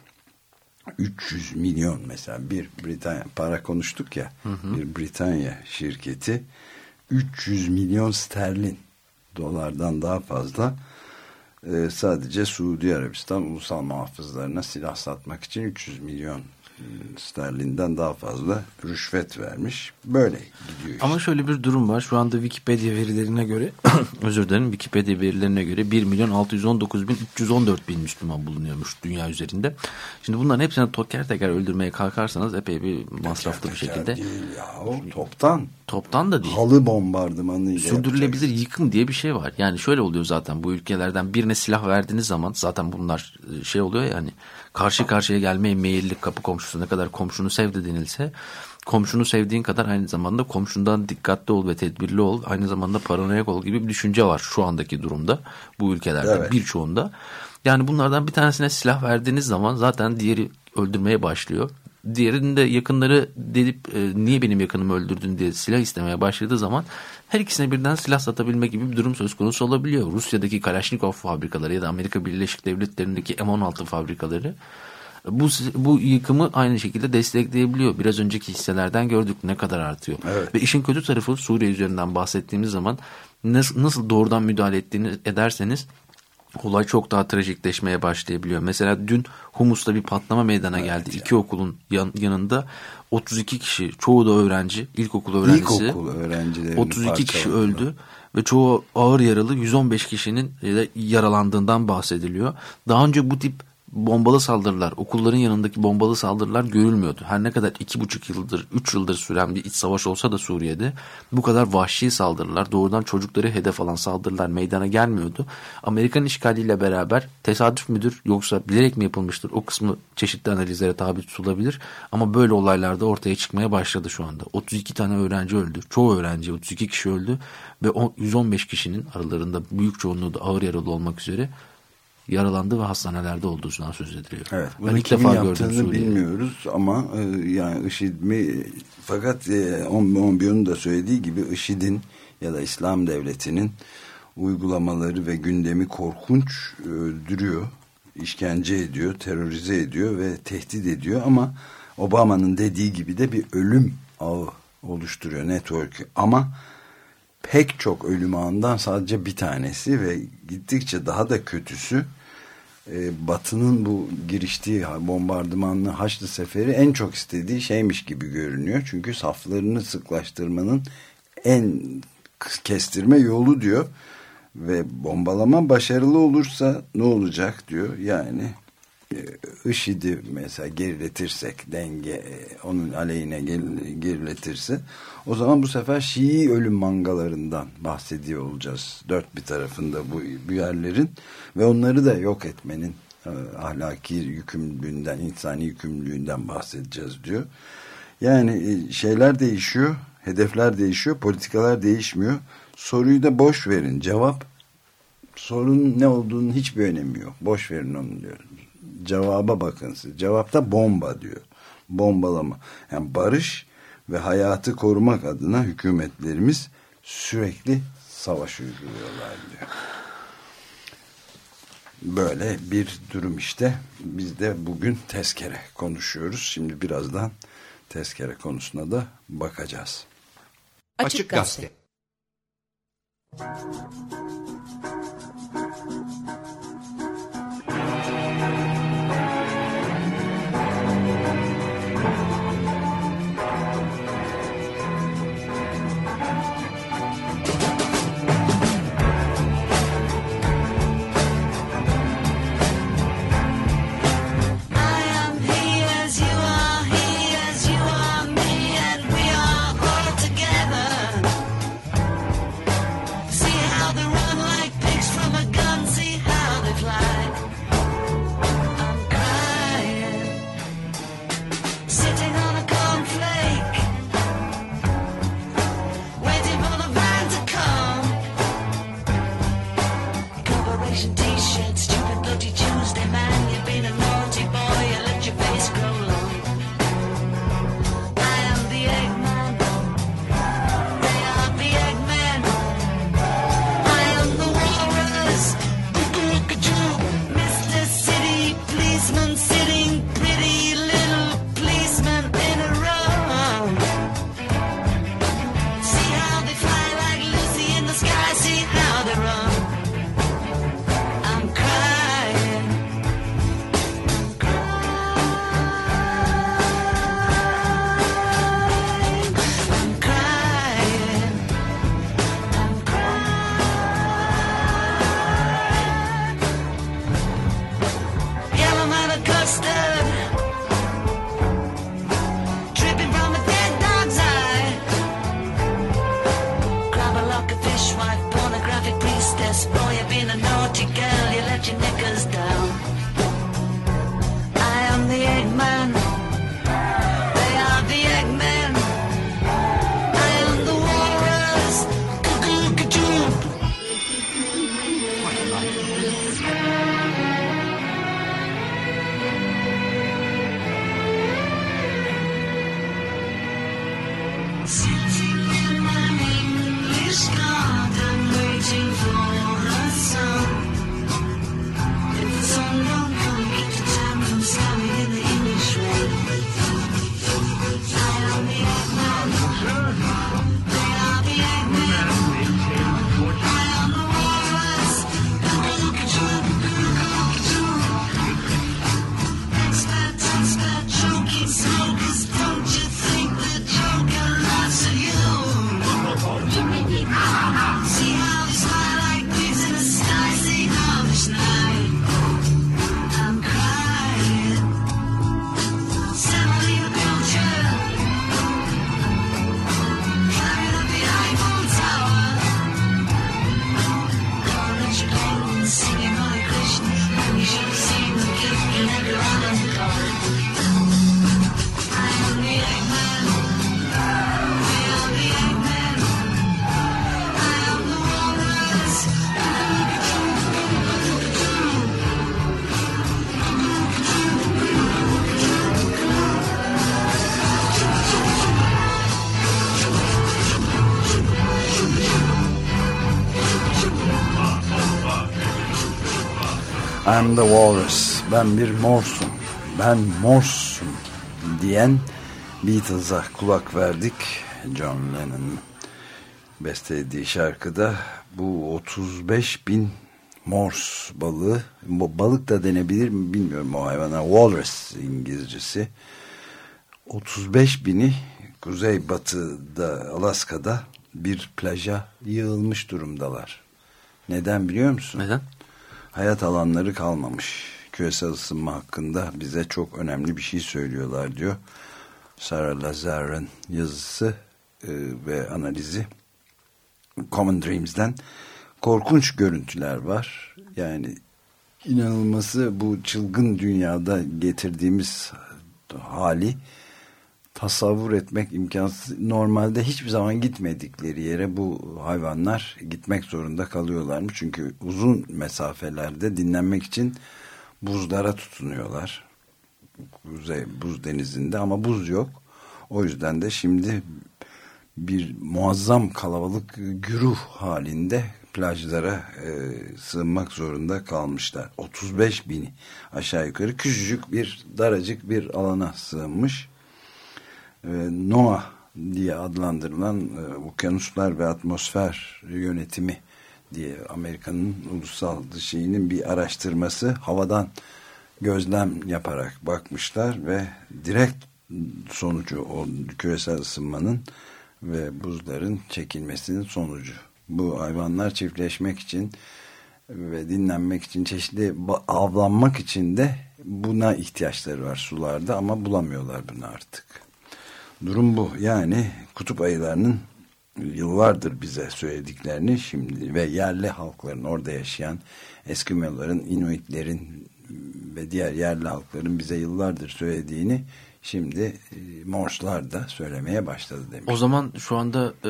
300 milyon mesela bir Britanya para konuştuk ya hı hı. bir Britanya şirketi 300 milyon sterlin dolardan daha fazla e, sadece Suudi Arabistan ulusal muhafızlarına silah satmak için 300 milyon sterlinden daha fazla rüşvet vermiş. Böyle gidiyor işte. Ama şöyle bir durum var. Şu anda Wikipedia verilerine göre özür dilerim Wikipedia verilerine göre 1 milyon 619 bin 314 bin Müslüman bulunuyormuş dünya üzerinde. Şimdi bunların hepsini teker teker öldürmeye kalkarsanız epey bir masraflı teker bir şekilde. Değil ya, o toptan. Toptan da değil. Halı bombardımanıyla Sürdürülebilir yıkım diye bir şey var. Yani şöyle oluyor zaten bu ülkelerden birine silah verdiğiniz zaman zaten bunlar e, şey oluyor ya hani karşı karşıya gelmeye meyilli kapı komşusu ne kadar komşunu sevdi denilse komşunu sevdiğin kadar aynı zamanda komşundan dikkatli ol ve tedbirli ol aynı zamanda paranoyak ol gibi bir düşünce var şu andaki durumda bu ülkelerde evet. birçoğunda. Yani bunlardan bir tanesine silah verdiğiniz zaman zaten diğeri öldürmeye başlıyor. Diğerinde yakınları delip e, niye benim yakınımı öldürdün diye silah istemeye başladığı zaman her ikisine birden silah satabilme gibi bir durum söz konusu olabiliyor. Rusya'daki Kalashnikov fabrikaları ya da Amerika Birleşik Devletleri'ndeki M16 fabrikaları bu, bu yıkımı aynı şekilde destekleyebiliyor. Biraz önceki hisselerden gördük ne kadar artıyor. Evet. Ve işin kötü tarafı Suriye üzerinden bahsettiğimiz zaman nasıl, nasıl doğrudan müdahale ettiğini ederseniz olay çok daha trajikleşmeye başlayabiliyor. Mesela dün Humus'ta bir patlama meydana evet geldi. Ya. İki okulun yan, yanında 32 kişi, çoğu da öğrenci, ilkokul öğrencisi. İlkokul öğrencileri. 32 kişi öldü ve çoğu ağır yaralı 115 kişinin yaralandığından bahsediliyor. Daha önce bu tip bombalı saldırılar, okulların yanındaki bombalı saldırılar görülmüyordu. Her ne kadar iki buçuk yıldır, üç yıldır süren bir iç savaş olsa da Suriye'de bu kadar vahşi saldırılar, doğrudan çocukları hedef alan saldırılar meydana gelmiyordu. Amerikan işgaliyle beraber tesadüf müdür yoksa bilerek mi yapılmıştır o kısmı çeşitli analizlere tabi tutulabilir. Ama böyle olaylarda ortaya çıkmaya başladı şu anda. 32 tane öğrenci öldü. Çoğu öğrenci 32 kişi öldü ve 115 kişinin aralarında büyük çoğunluğu da ağır yaralı olmak üzere yaralandı ve hastanelerde olduğundan söz ediliyor. Evet, ben ilk defa gördüm bilmiyoruz ama e, yani IŞİD mi fakat e, Onbion'un da söylediği gibi IŞİD'in ya da İslam devletinin uygulamaları ve gündemi korkunç öldürüyor, işkence ediyor, terörize ediyor ve tehdit ediyor ama Obama'nın dediği gibi de bir ölüm ağı oluşturuyor network ama pek çok ölüm ağından sadece bir tanesi ve gittikçe daha da kötüsü e, Batı'nın bu giriştiği bombardımanlı Haçlı Seferi en çok istediği şeymiş gibi görünüyor. Çünkü saflarını sıklaştırmanın en kestirme yolu diyor. Ve bombalama başarılı olursa ne olacak diyor. Yani IŞİD'i mesela geriletirsek denge e, onun aleyhine geriletirse o zaman bu sefer Şii ölüm mangalarından bahsediyor olacağız. Dört bir tarafında bu, bu yerlerin ve onları da yok etmenin e, ahlaki yükümlülüğünden, insani yükümlülüğünden bahsedeceğiz diyor. Yani şeyler değişiyor, hedefler değişiyor, politikalar değişmiyor. Soruyu da boş verin. Cevap sorunun ne olduğunun hiçbir önemi yok. Boş verin onu diyor. Cevaba bakın siz. Cevapta bomba diyor. Bombalama. Yani barış ve hayatı korumak adına hükümetlerimiz sürekli savaş uyguluyorlar diyor. Böyle bir durum işte. Biz de bugün tezkere konuşuyoruz. Şimdi birazdan tezkere konusuna da bakacağız. Açık Gazete I'm the Walrus. Ben bir morsum. Ben morsum diyen Beatles'a kulak verdik. John Lennon bestelediği şarkıda bu 35 bin Morse balığı. Balık da denebilir mi bilmiyorum o hayvana. Walrus İngilizcesi. 35 bini kuzey batıda Alaska'da bir plaja yığılmış durumdalar. Neden biliyor musun? Neden? Hayat alanları kalmamış. Küresel ısınma hakkında bize çok önemli bir şey söylüyorlar diyor. Sarah Lazar'ın yazısı e, ve analizi Common Dreams'den korkunç görüntüler var. Yani inanılması bu çılgın dünyada getirdiğimiz hali tasavvur etmek imkansız. Normalde hiçbir zaman gitmedikleri yere bu hayvanlar gitmek zorunda kalıyorlarmış. Çünkü uzun mesafelerde dinlenmek için buzlara tutunuyorlar. Kuzey buz denizinde ama buz yok. O yüzden de şimdi bir muazzam kalabalık güruh halinde plajlara e, sığınmak zorunda kalmışlar. 35 bini aşağı yukarı küçücük bir daracık bir alana sığınmış. E, NOAA diye adlandırılan e, Okyanuslar ve Atmosfer Yönetimi diye Amerika'nın ulusal şeyinin bir araştırması havadan gözlem yaparak bakmışlar ve direkt sonucu o küresel ısınmanın ve buzların çekilmesinin sonucu. Bu hayvanlar çiftleşmek için ve dinlenmek için çeşitli avlanmak için de buna ihtiyaçları var sularda ama bulamıyorlar bunu artık. Durum bu. Yani kutup ayılarının yıllardır bize söylediklerini şimdi ve yerli halkların orada yaşayan Eskimoların, Inuitlerin ve diğer yerli halkların bize yıllardır söylediğini şimdi e, Morslar da söylemeye başladı demiş. O zaman şu anda e,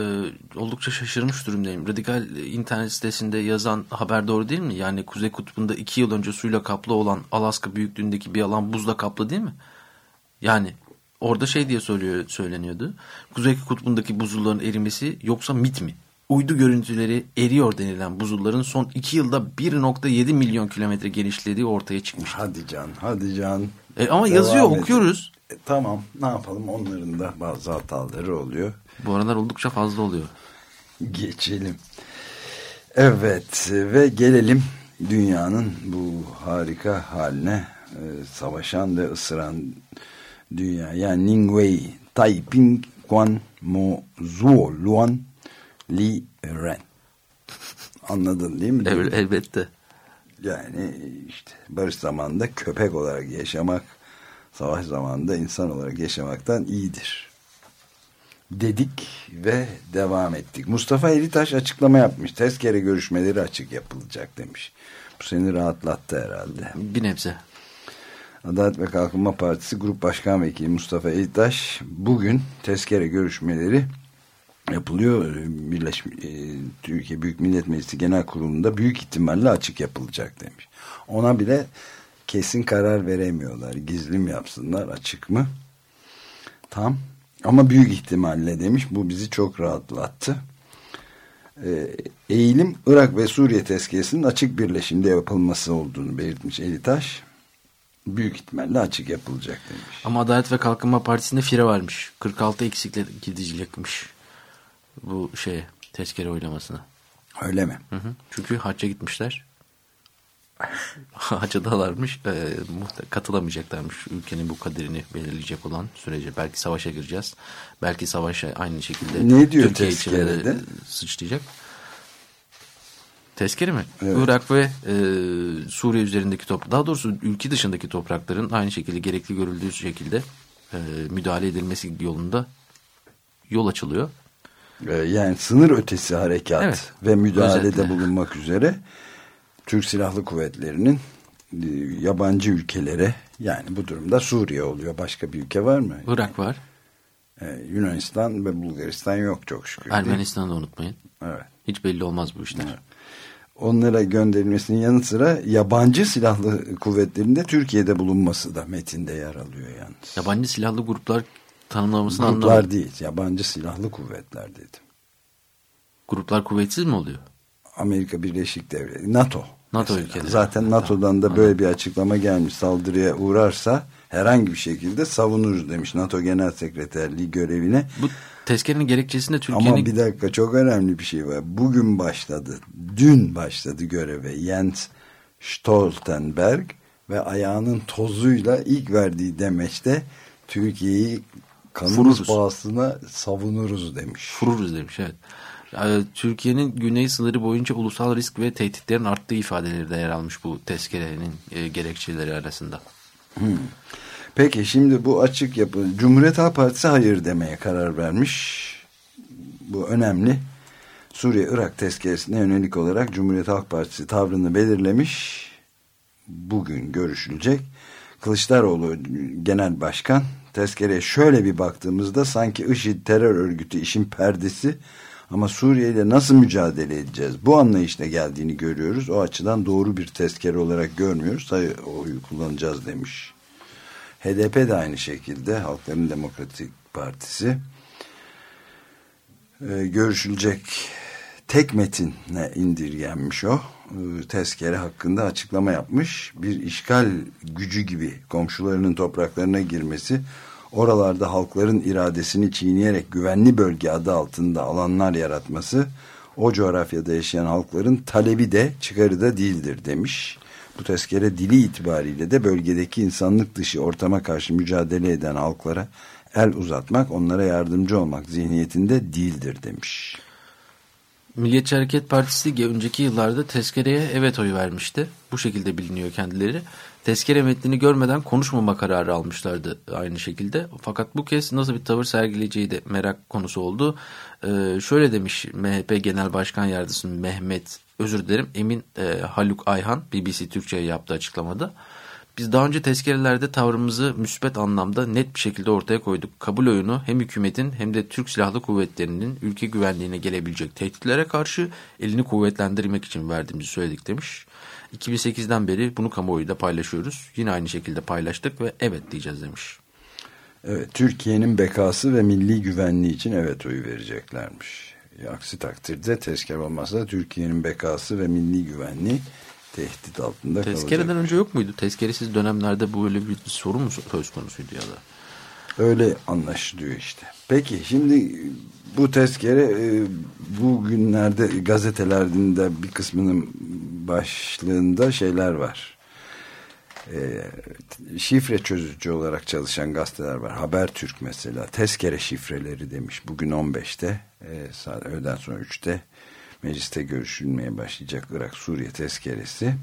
oldukça şaşırmış durumdayım. Radikal internet sitesinde yazan haber doğru değil mi? Yani Kuzey Kutbu'nda iki yıl önce suyla kaplı olan Alaska büyüklüğündeki bir alan buzla kaplı değil mi? Yani orada şey diye söylüyor, söyleniyordu. Kuzey Kutbu'ndaki buzulların erimesi yoksa mit mi? Uydu görüntüleri eriyor denilen buzulların son iki yılda 1.7 milyon kilometre genişlediği ortaya çıkmış. Hadi can, hadi can. E ama Devam yazıyor, edin. okuyoruz. E, tamam ne yapalım onların da bazı hataları oluyor. Bu aralar oldukça fazla oluyor. Geçelim. Evet ve gelelim dünyanın bu harika haline e, savaşan ve ısıran dünya. Yani Ningwei, Taiping, Guan, Mo, Zuo, Luan, Li, Ren. Anladın değil mi? Evet, elbette. Yani işte barış zamanında köpek olarak yaşamak savaş zamanında insan olarak yaşamaktan iyidir. Dedik ve devam ettik. Mustafa Elitaş açıklama yapmış. Tezkere görüşmeleri açık yapılacak demiş. Bu seni rahatlattı herhalde. Bir nebze. Adalet ve Kalkınma Partisi Grup Başkan Vekili Mustafa Elitaş bugün tezkere görüşmeleri yapılıyor. Birleşmiş, e, Türkiye Büyük Millet Meclisi Genel Kurulu'nda büyük ihtimalle açık yapılacak demiş. Ona bile kesin karar veremiyorlar. Gizli mi yapsınlar açık mı? Tam ama büyük ihtimalle demiş. Bu bizi çok rahatlattı. Ee, eğilim Irak ve Suriye tezkeresinin açık birleşimde yapılması olduğunu belirtmiş Elitaş. Büyük ihtimalle açık yapılacak demiş. Ama Adalet ve Kalkınma Partisi'nde fire varmış. 46 eksikle gidecekmiş bu şeye tezkere oylamasına. Öyle mi? Hı hı. Çünkü hacca gitmişler. Hacadalarmış. E, katılamayacaklarmış ülkenin bu kaderini belirleyecek olan sürece. Belki savaşa gireceğiz. Belki savaşa aynı şekilde ne diyor Türkiye tezkerede? sıçrayacak. Tezkere mi? Evet. Irak ve e, Suriye üzerindeki toprak, daha doğrusu ülke dışındaki toprakların aynı şekilde gerekli görüldüğü şekilde e, müdahale edilmesi yolunda yol açılıyor. E, yani sınır ötesi harekat evet. ve müdahalede Özellikle. bulunmak üzere Türk Silahlı Kuvvetleri'nin e, yabancı ülkelere yani bu durumda Suriye oluyor. Başka bir ülke var mı? Irak var. Ee, Yunanistan ve Bulgaristan yok çok şükür. Ermenistan'ı da unutmayın. Evet. Hiç belli olmaz bu işler. Evet. Onlara gönderilmesinin yanı sıra yabancı silahlı kuvvetlerinde Türkiye'de bulunması da metinde yer alıyor yalnız. Yabancı silahlı gruplar tanımlamasını Gruplar anlamadım. değil. Yabancı silahlı kuvvetler dedim. Gruplar kuvvetsiz mi oluyor? Amerika Birleşik Devletleri, NATO. NATO ülkeleri. Zaten NATO'dan da böyle bir açıklama gelmiş. Saldırıya uğrarsa herhangi bir şekilde savunuruz demiş NATO Genel Sekreterliği görevine. Bu tezkerenin gerekçesinde Türkiye'nin... Ama bir dakika çok önemli bir şey var. Bugün başladı, dün başladı göreve Jens Stoltenberg ve ayağının tozuyla ilk verdiği demeçte Türkiye'yi kanımız pahasına savunuruz demiş. Vururuz demiş evet. Yani Türkiye'nin güney sınırı boyunca ulusal risk ve tehditlerin arttığı ifadeleri de yer almış bu tezkerenin e, gerekçeleri arasında. Peki şimdi bu açık yapı Cumhuriyet Halk Partisi hayır demeye karar vermiş. Bu önemli. Suriye-Irak tezkeresine yönelik olarak Cumhuriyet Halk Partisi tavrını belirlemiş. Bugün görüşülecek. Kılıçdaroğlu Genel Başkan tezkereye şöyle bir baktığımızda sanki IŞİD terör örgütü işin perdesi ama Suriye ile nasıl mücadele edeceğiz? Bu anlayışla geldiğini görüyoruz. O açıdan doğru bir tezkere olarak görmüyoruz. Oyu kullanacağız demiş. HDP de aynı şekilde Halkların Demokratik Partisi e, görüşülecek tek metinle indirgenmiş o. E, tezkere hakkında açıklama yapmış. Bir işgal gücü gibi komşularının topraklarına girmesi, oralarda halkların iradesini çiğneyerek güvenli bölge adı altında alanlar yaratması, o coğrafyada yaşayan halkların talebi de çıkarı da değildir demiş. Bu tezkere dili itibariyle de bölgedeki insanlık dışı ortama karşı mücadele eden halklara el uzatmak, onlara yardımcı olmak zihniyetinde değildir demiş. Milliyetçi Hareket Partisi önceki yıllarda tezkereye evet oyu vermişti. Bu şekilde biliniyor kendileri. Tezkere metnini görmeden konuşmama kararı almışlardı aynı şekilde. Fakat bu kez nasıl bir tavır sergileyeceği de merak konusu oldu. Ee, şöyle demiş MHP Genel Başkan Yardımcısı Mehmet, özür dilerim Emin e, Haluk Ayhan BBC Türkçe'ye yaptığı açıklamada. Biz daha önce tezkerelerde tavrımızı müsbet anlamda net bir şekilde ortaya koyduk. Kabul oyunu hem hükümetin hem de Türk Silahlı Kuvvetleri'nin ülke güvenliğine gelebilecek tehditlere karşı elini kuvvetlendirmek için verdiğimizi söyledik demiş. 2008'den beri bunu kamuoyuyla paylaşıyoruz. Yine aynı şekilde paylaştık ve evet diyeceğiz demiş. Evet, Türkiye'nin bekası ve milli güvenliği için evet oyu vereceklermiş. Aksi takdirde tezkere olmazsa Türkiye'nin bekası ve milli güvenliği tehdit altında Tezkereden kalacak. önce yok muydu? Tezkeresiz dönemlerde böyle bir sorun mu söz konusuydu ya da? Öyle anlaşılıyor işte. Peki şimdi bu tezkere e, bu günlerde gazetelerde bir kısmının başlığında şeyler var. E, şifre çözücü olarak çalışan gazeteler var. Habertürk mesela tezkere şifreleri demiş. Bugün 15'te e, saat öğleden sonra 3'te mecliste görüşülmeye başlayacak Irak Suriye tezkeresi.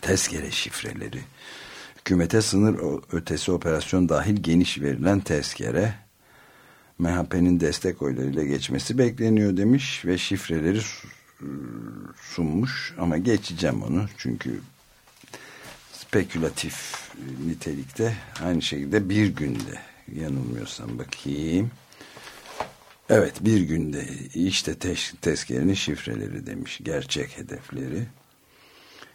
Tezkere şifreleri hükümete sınır ötesi operasyon dahil geniş verilen tezkere MHP'nin destek oylarıyla geçmesi bekleniyor demiş ve şifreleri sunmuş ama geçeceğim onu çünkü spekülatif nitelikte aynı şekilde bir günde yanılmıyorsam bakayım evet bir günde işte tezkerenin şifreleri demiş gerçek hedefleri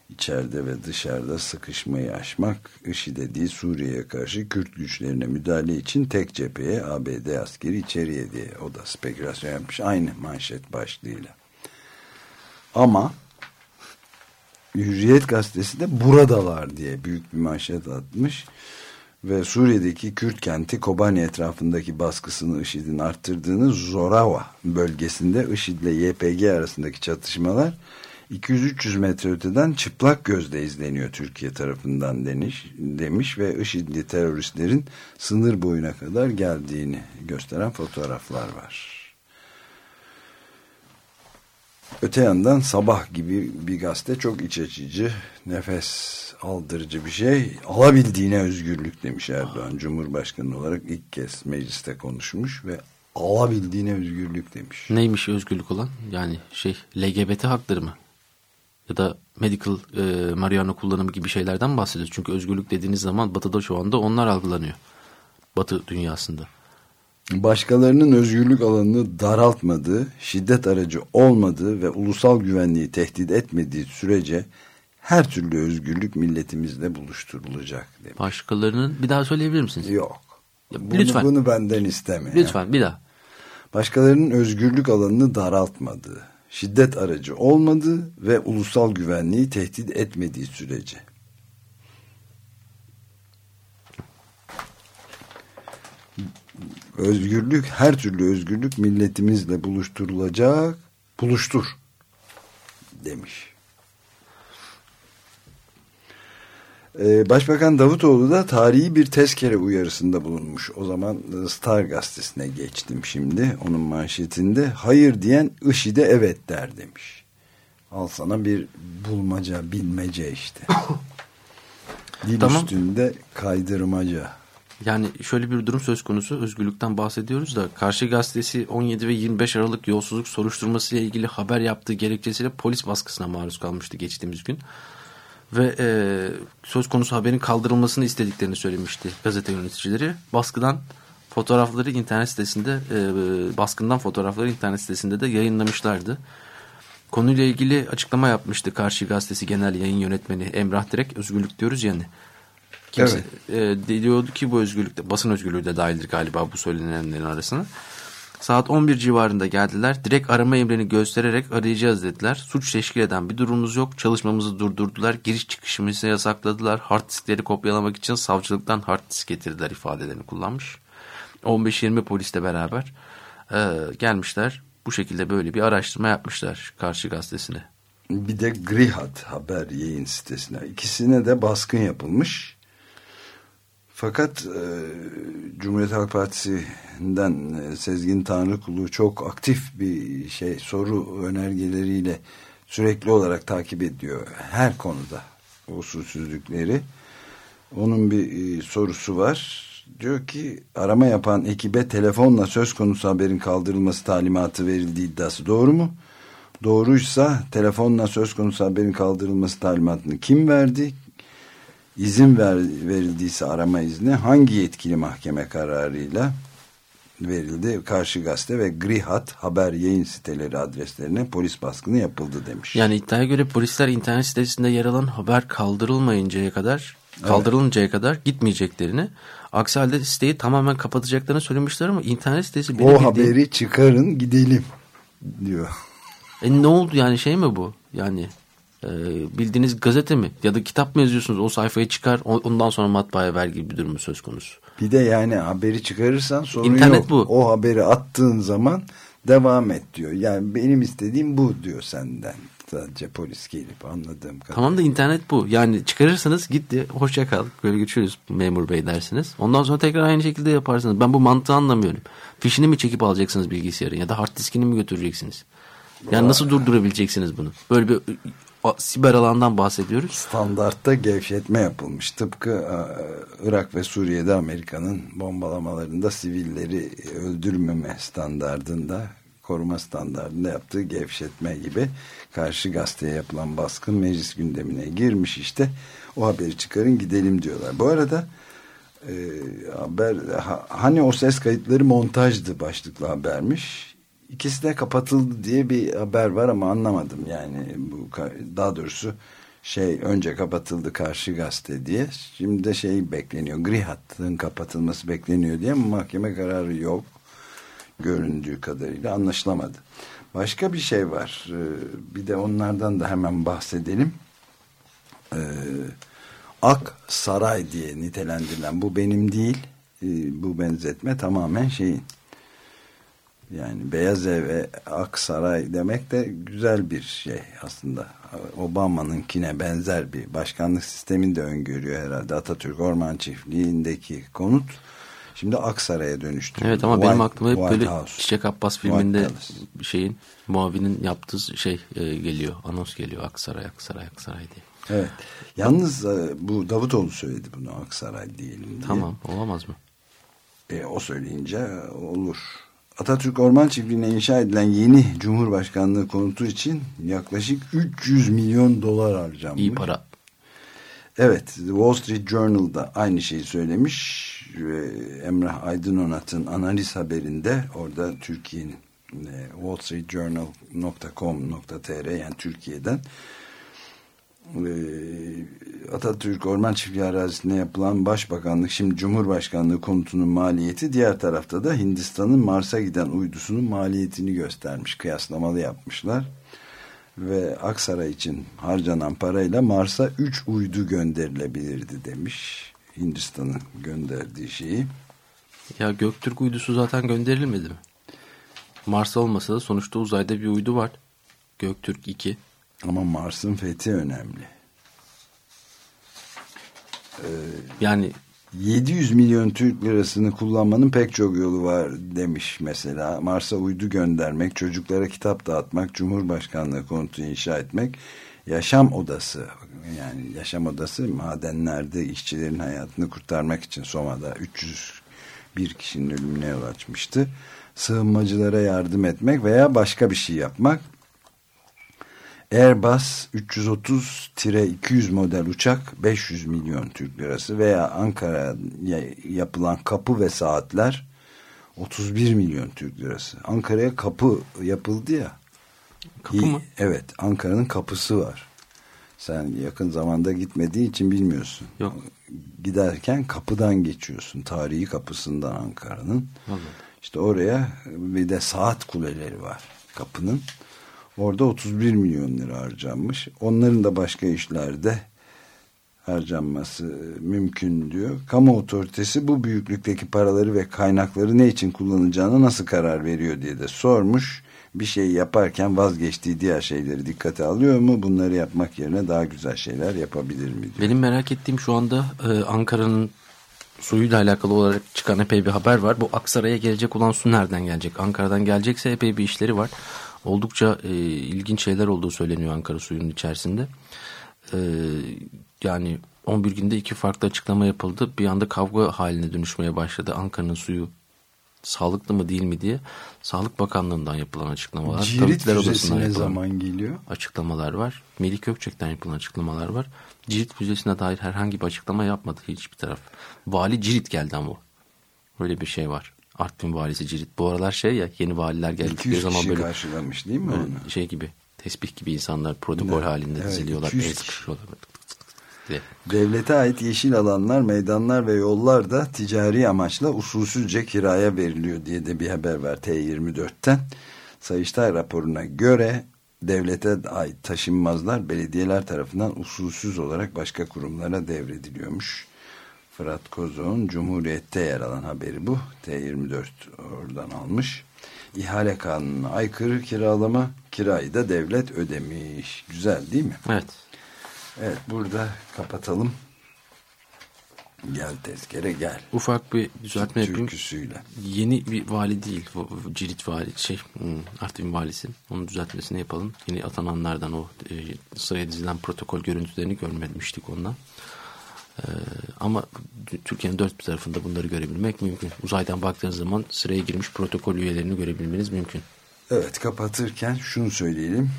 içeride ve dışarıda sıkışmayı aşmak, IŞİD'e değil Suriye'ye karşı Kürt güçlerine müdahale için tek cepheye ABD askeri içeriye diye o da spekülasyon yapmış. Aynı manşet başlığıyla. Ama Hürriyet gazetesi de buradalar diye büyük bir manşet atmış ve Suriye'deki Kürt kenti Kobani etrafındaki baskısını IŞİD'in arttırdığını Zorava bölgesinde IŞİD ile YPG arasındaki çatışmalar 200-300 metre öteden çıplak gözle izleniyor Türkiye tarafından demiş, demiş ve IŞİD'li teröristlerin sınır boyuna kadar geldiğini gösteren fotoğraflar var. Öte yandan sabah gibi bir gazete çok iç açıcı, nefes aldırıcı bir şey. Alabildiğine özgürlük demiş Erdoğan. Cumhurbaşkanı olarak ilk kez mecliste konuşmuş ve alabildiğine özgürlük demiş. Neymiş özgürlük olan? Yani şey LGBT hakları mı? ya da medical e, marihuana kullanımı gibi şeylerden bahsediyoruz. Çünkü özgürlük dediğiniz zaman batıda şu anda onlar algılanıyor. Batı dünyasında. Başkalarının özgürlük alanını daraltmadığı, şiddet aracı olmadığı ve ulusal güvenliği tehdit etmediği sürece her türlü özgürlük milletimizle buluşturulacak. Demiş. Başkalarının bir daha söyleyebilir misiniz? Yok. Ya, bunu, Lütfen. Bunu benden isteme. Lütfen yani. bir daha. Başkalarının özgürlük alanını daraltmadığı, şiddet aracı olmadığı ve ulusal güvenliği tehdit etmediği sürece. Özgürlük, her türlü özgürlük milletimizle buluşturulacak, buluştur demiş. Ee, Başbakan Davutoğlu da tarihi bir tezkere uyarısında bulunmuş. O zaman Star gazetesine geçtim şimdi. Onun manşetinde hayır diyen IŞİD'e evet der demiş. Al sana bir bulmaca, bilmece işte. Dil Tamam. üstünde kaydırmaca. Yani şöyle bir durum söz konusu. Özgürlükten bahsediyoruz da Karşı Gazetesi 17 ve 25 Aralık yolsuzluk soruşturması ile ilgili haber yaptığı gerekçesiyle polis baskısına maruz kalmıştı geçtiğimiz gün. Ve e, söz konusu haberin kaldırılmasını istediklerini söylemişti gazete yöneticileri. Baskıdan fotoğrafları internet sitesinde, e, baskından fotoğrafları internet sitesinde de yayınlamışlardı. Konuyla ilgili açıklama yapmıştı Karşı Gazetesi Genel Yayın Yönetmeni Emrah Direk. Özgürlük diyoruz yani. Kimse, e, diyordu ki bu özgürlükte basın özgürlüğü de dahildir galiba bu söylenenlerin arasına. Saat 11 civarında geldiler. Direkt arama emrini göstererek arayacağız dediler. Suç teşkil eden bir durumumuz yok. Çalışmamızı durdurdular. Giriş çıkışımızı yasakladılar. Hard diskleri kopyalamak için savcılıktan hard disk getirdiler ifadelerini kullanmış. 15-20 polisle beraber e, gelmişler. Bu şekilde böyle bir araştırma yapmışlar Karşı Gazetesi'ne. Bir de Grihat haber yayın sitesine. İkisine de baskın yapılmış. Fakat e, Cumhuriyet Halk Partisi'nden e, Sezgin Tanrıkulu çok aktif bir şey soru önergeleriyle sürekli olarak takip ediyor her konuda usulsüzlükleri. Onun bir e, sorusu var. Diyor ki arama yapan ekibe telefonla söz konusu haberin kaldırılması talimatı verildiği iddiası doğru mu? Doğruysa telefonla söz konusu haberin kaldırılması talimatını kim verdi? İzin ver, verildiyse arama izni hangi yetkili mahkeme kararıyla verildi? Karşı Gazete ve Grihat haber yayın siteleri adreslerine polis baskını yapıldı demiş. Yani iddiaya göre polisler internet sitesinde yer alan haber kaldırılmayıncaya kadar kaldırılıncaya kadar gitmeyeceklerini aksi halde siteyi tamamen kapatacaklarını söylemişler ama internet sitesi benim o bildiğim- haberi çıkarın gidelim diyor. E ne oldu yani şey mi bu? Yani e, bildiğiniz gazete mi? Ya da kitap mı yazıyorsunuz? O sayfayı çıkar ondan sonra matbaaya ver gibi bir durum söz konusu. Bir de yani haberi çıkarırsan sorun İnternet yok. bu. O haberi attığın zaman devam et diyor. Yani benim istediğim bu diyor senden. Sadece polis gelip anladığım kadarıyla. Tamam da internet bu. Yani çıkarırsanız gitti hoşça kal böyle geçiyoruz memur bey dersiniz. Ondan sonra tekrar aynı şekilde yaparsınız. Ben bu mantığı anlamıyorum. Fişini mi çekip alacaksınız bilgisayarın ya da hard diskini mi götüreceksiniz? Yani nasıl durdurabileceksiniz bunu? Böyle bir siber alandan bahsediyoruz. Standartta gevşetme yapılmış. Tıpkı e, Irak ve Suriye'de Amerika'nın bombalamalarında sivilleri öldürmeme standardında koruma standartında yaptığı gevşetme gibi karşı gazeteye yapılan baskın meclis gündemine girmiş işte. O haberi çıkarın gidelim diyorlar. Bu arada e, haber ha- hani o ses kayıtları montajdı başlıklı habermiş. İkisi de kapatıldı diye bir haber var ama anlamadım yani bu daha doğrusu şey önce kapatıldı karşı gazete diye şimdi de şey bekleniyor Grihat'ın kapatılması bekleniyor diye ama mahkeme kararı yok göründüğü kadarıyla anlaşılamadı. Başka bir şey var Ee, bir de onlardan da hemen bahsedelim. Ee, Ak Saray diye nitelendirilen bu benim değil Ee, bu benzetme tamamen şeyin yani Beyaz Ev ve Aksaray demek de güzel bir şey aslında. Obama'nınkine benzer bir başkanlık sistemini de öngörüyor herhalde. Atatürk Orman Çiftliği'ndeki konut şimdi Aksaray'a dönüştü. Evet ama White- benim aklıma hep White böyle House. Çiçek Abbas filminde şeyin muavinin yaptığı şey e, geliyor. Anons geliyor. Aksaray, Aksaray, Aksaray diye. Evet. Yalnız e, bu Davutoğlu söyledi bunu Aksaray diyelim diye. Tamam olamaz mı? E, o söyleyince olur. Atatürk Orman Çiftliği'ne inşa edilen yeni Cumhurbaşkanlığı konutu için yaklaşık 300 milyon dolar harcanmış. İyi para. Evet, Wall Street Journal'da aynı şeyi söylemiş. Emrah Aydınonat'ın analiz haberinde orada Türkiye'nin e, wallstreetjournal.com.tr yani Türkiye'den Atatürk Orman Çiftliği arazisinde yapılan Başbakanlık şimdi Cumhurbaşkanlığı konutunun maliyeti diğer tarafta da Hindistan'ın Mars'a giden uydusunun maliyetini göstermiş. Kıyaslamalı yapmışlar ve Aksaray için harcanan parayla Mars'a 3 uydu gönderilebilirdi demiş. Hindistan'ın gönderdiği şeyi. Ya Göktürk uydusu zaten gönderilmedi mi? Mars olmasa da sonuçta uzayda bir uydu var. Göktürk 2. Ama Mars'ın fethi önemli. Yani 700 milyon Türk lirasını kullanmanın pek çok yolu var demiş mesela. Mars'a uydu göndermek, çocuklara kitap dağıtmak, Cumhurbaşkanlığı konutu inşa etmek, yaşam odası yani yaşam odası madenlerde işçilerin hayatını kurtarmak için Soma'da 301 kişinin ölümüne yol açmıştı. Sığınmacılara yardım etmek veya başka bir şey yapmak. Airbus 330-200 model uçak 500 milyon Türk lirası veya Ankara yapılan kapı ve saatler 31 milyon Türk lirası. Ankara'ya kapı yapıldı ya. Kapı mı? Evet Ankara'nın kapısı var. Sen yakın zamanda gitmediği için bilmiyorsun. Yok. Giderken kapıdan geçiyorsun. Tarihi kapısından Ankara'nın. İşte oraya bir de saat kuleleri var kapının. Orada 31 milyon lira harcanmış. Onların da başka işlerde harcanması mümkün diyor. Kamu otoritesi bu büyüklükteki paraları ve kaynakları ne için kullanılacağını nasıl karar veriyor diye de sormuş. Bir şey yaparken vazgeçtiği diğer şeyleri dikkate alıyor mu? Bunları yapmak yerine daha güzel şeyler yapabilir mi? Diyor. Benim merak ettiğim şu anda e, Ankara'nın suyuyla alakalı olarak çıkan epey bir haber var. Bu Aksaray'a gelecek olan su nereden gelecek? Ankara'dan gelecekse epey bir işleri var. Oldukça e, ilginç şeyler olduğu söyleniyor Ankara suyunun içerisinde. E, yani 11 günde iki farklı açıklama yapıldı. Bir anda kavga haline dönüşmeye başladı. Ankara'nın suyu sağlıklı mı değil mi diye Sağlık Bakanlığı'ndan yapılan açıklamalar. Cirit Füzesi ne zaman geliyor? Açıklamalar var. Melih Gökçek'ten yapılan açıklamalar var. Cirit Füzesi'ne dair herhangi bir açıklama yapmadı hiçbir taraf. Vali Cirit geldi ama. Öyle bir şey var. Artvin valisi Cirit. Bu aralar şey ya yeni valiler 200 geldikleri zaman böyle karşılamış değil mi onu? şey gibi tesbih gibi insanlar protokol halinde Evet, diziliyorlar. 200 el diye. Devlete ait yeşil alanlar, meydanlar ve yollar da ticari amaçla usulsüzce kiraya veriliyor diye de bir haber var T24'ten. Sayıştay raporuna göre devlete ait taşınmazlar belediyeler tarafından usulsüz olarak başka kurumlara devrediliyormuş. Fırat Kozok'un Cumhuriyet'te yer alan haberi bu. T24 oradan almış. İhale kanununa aykırı kiralama kirayı da devlet ödemiş. Güzel değil mi? Evet. Evet burada kapatalım. Gel tezkere gel. Ufak bir düzeltme yapayım. Türküsüyle. Yeni bir vali değil. Cirit vali şey hmm, Artvin valisi. Onun düzeltmesini yapalım. Yeni atananlardan o e, sıraya dizilen protokol görüntülerini görmemiştik ondan. E, ama Türkiye'nin dört bir tarafında bunları görebilmek mümkün. Uzaydan baktığınız zaman sıraya girmiş protokol üyelerini görebilmeniz mümkün. Evet kapatırken şunu söyleyelim.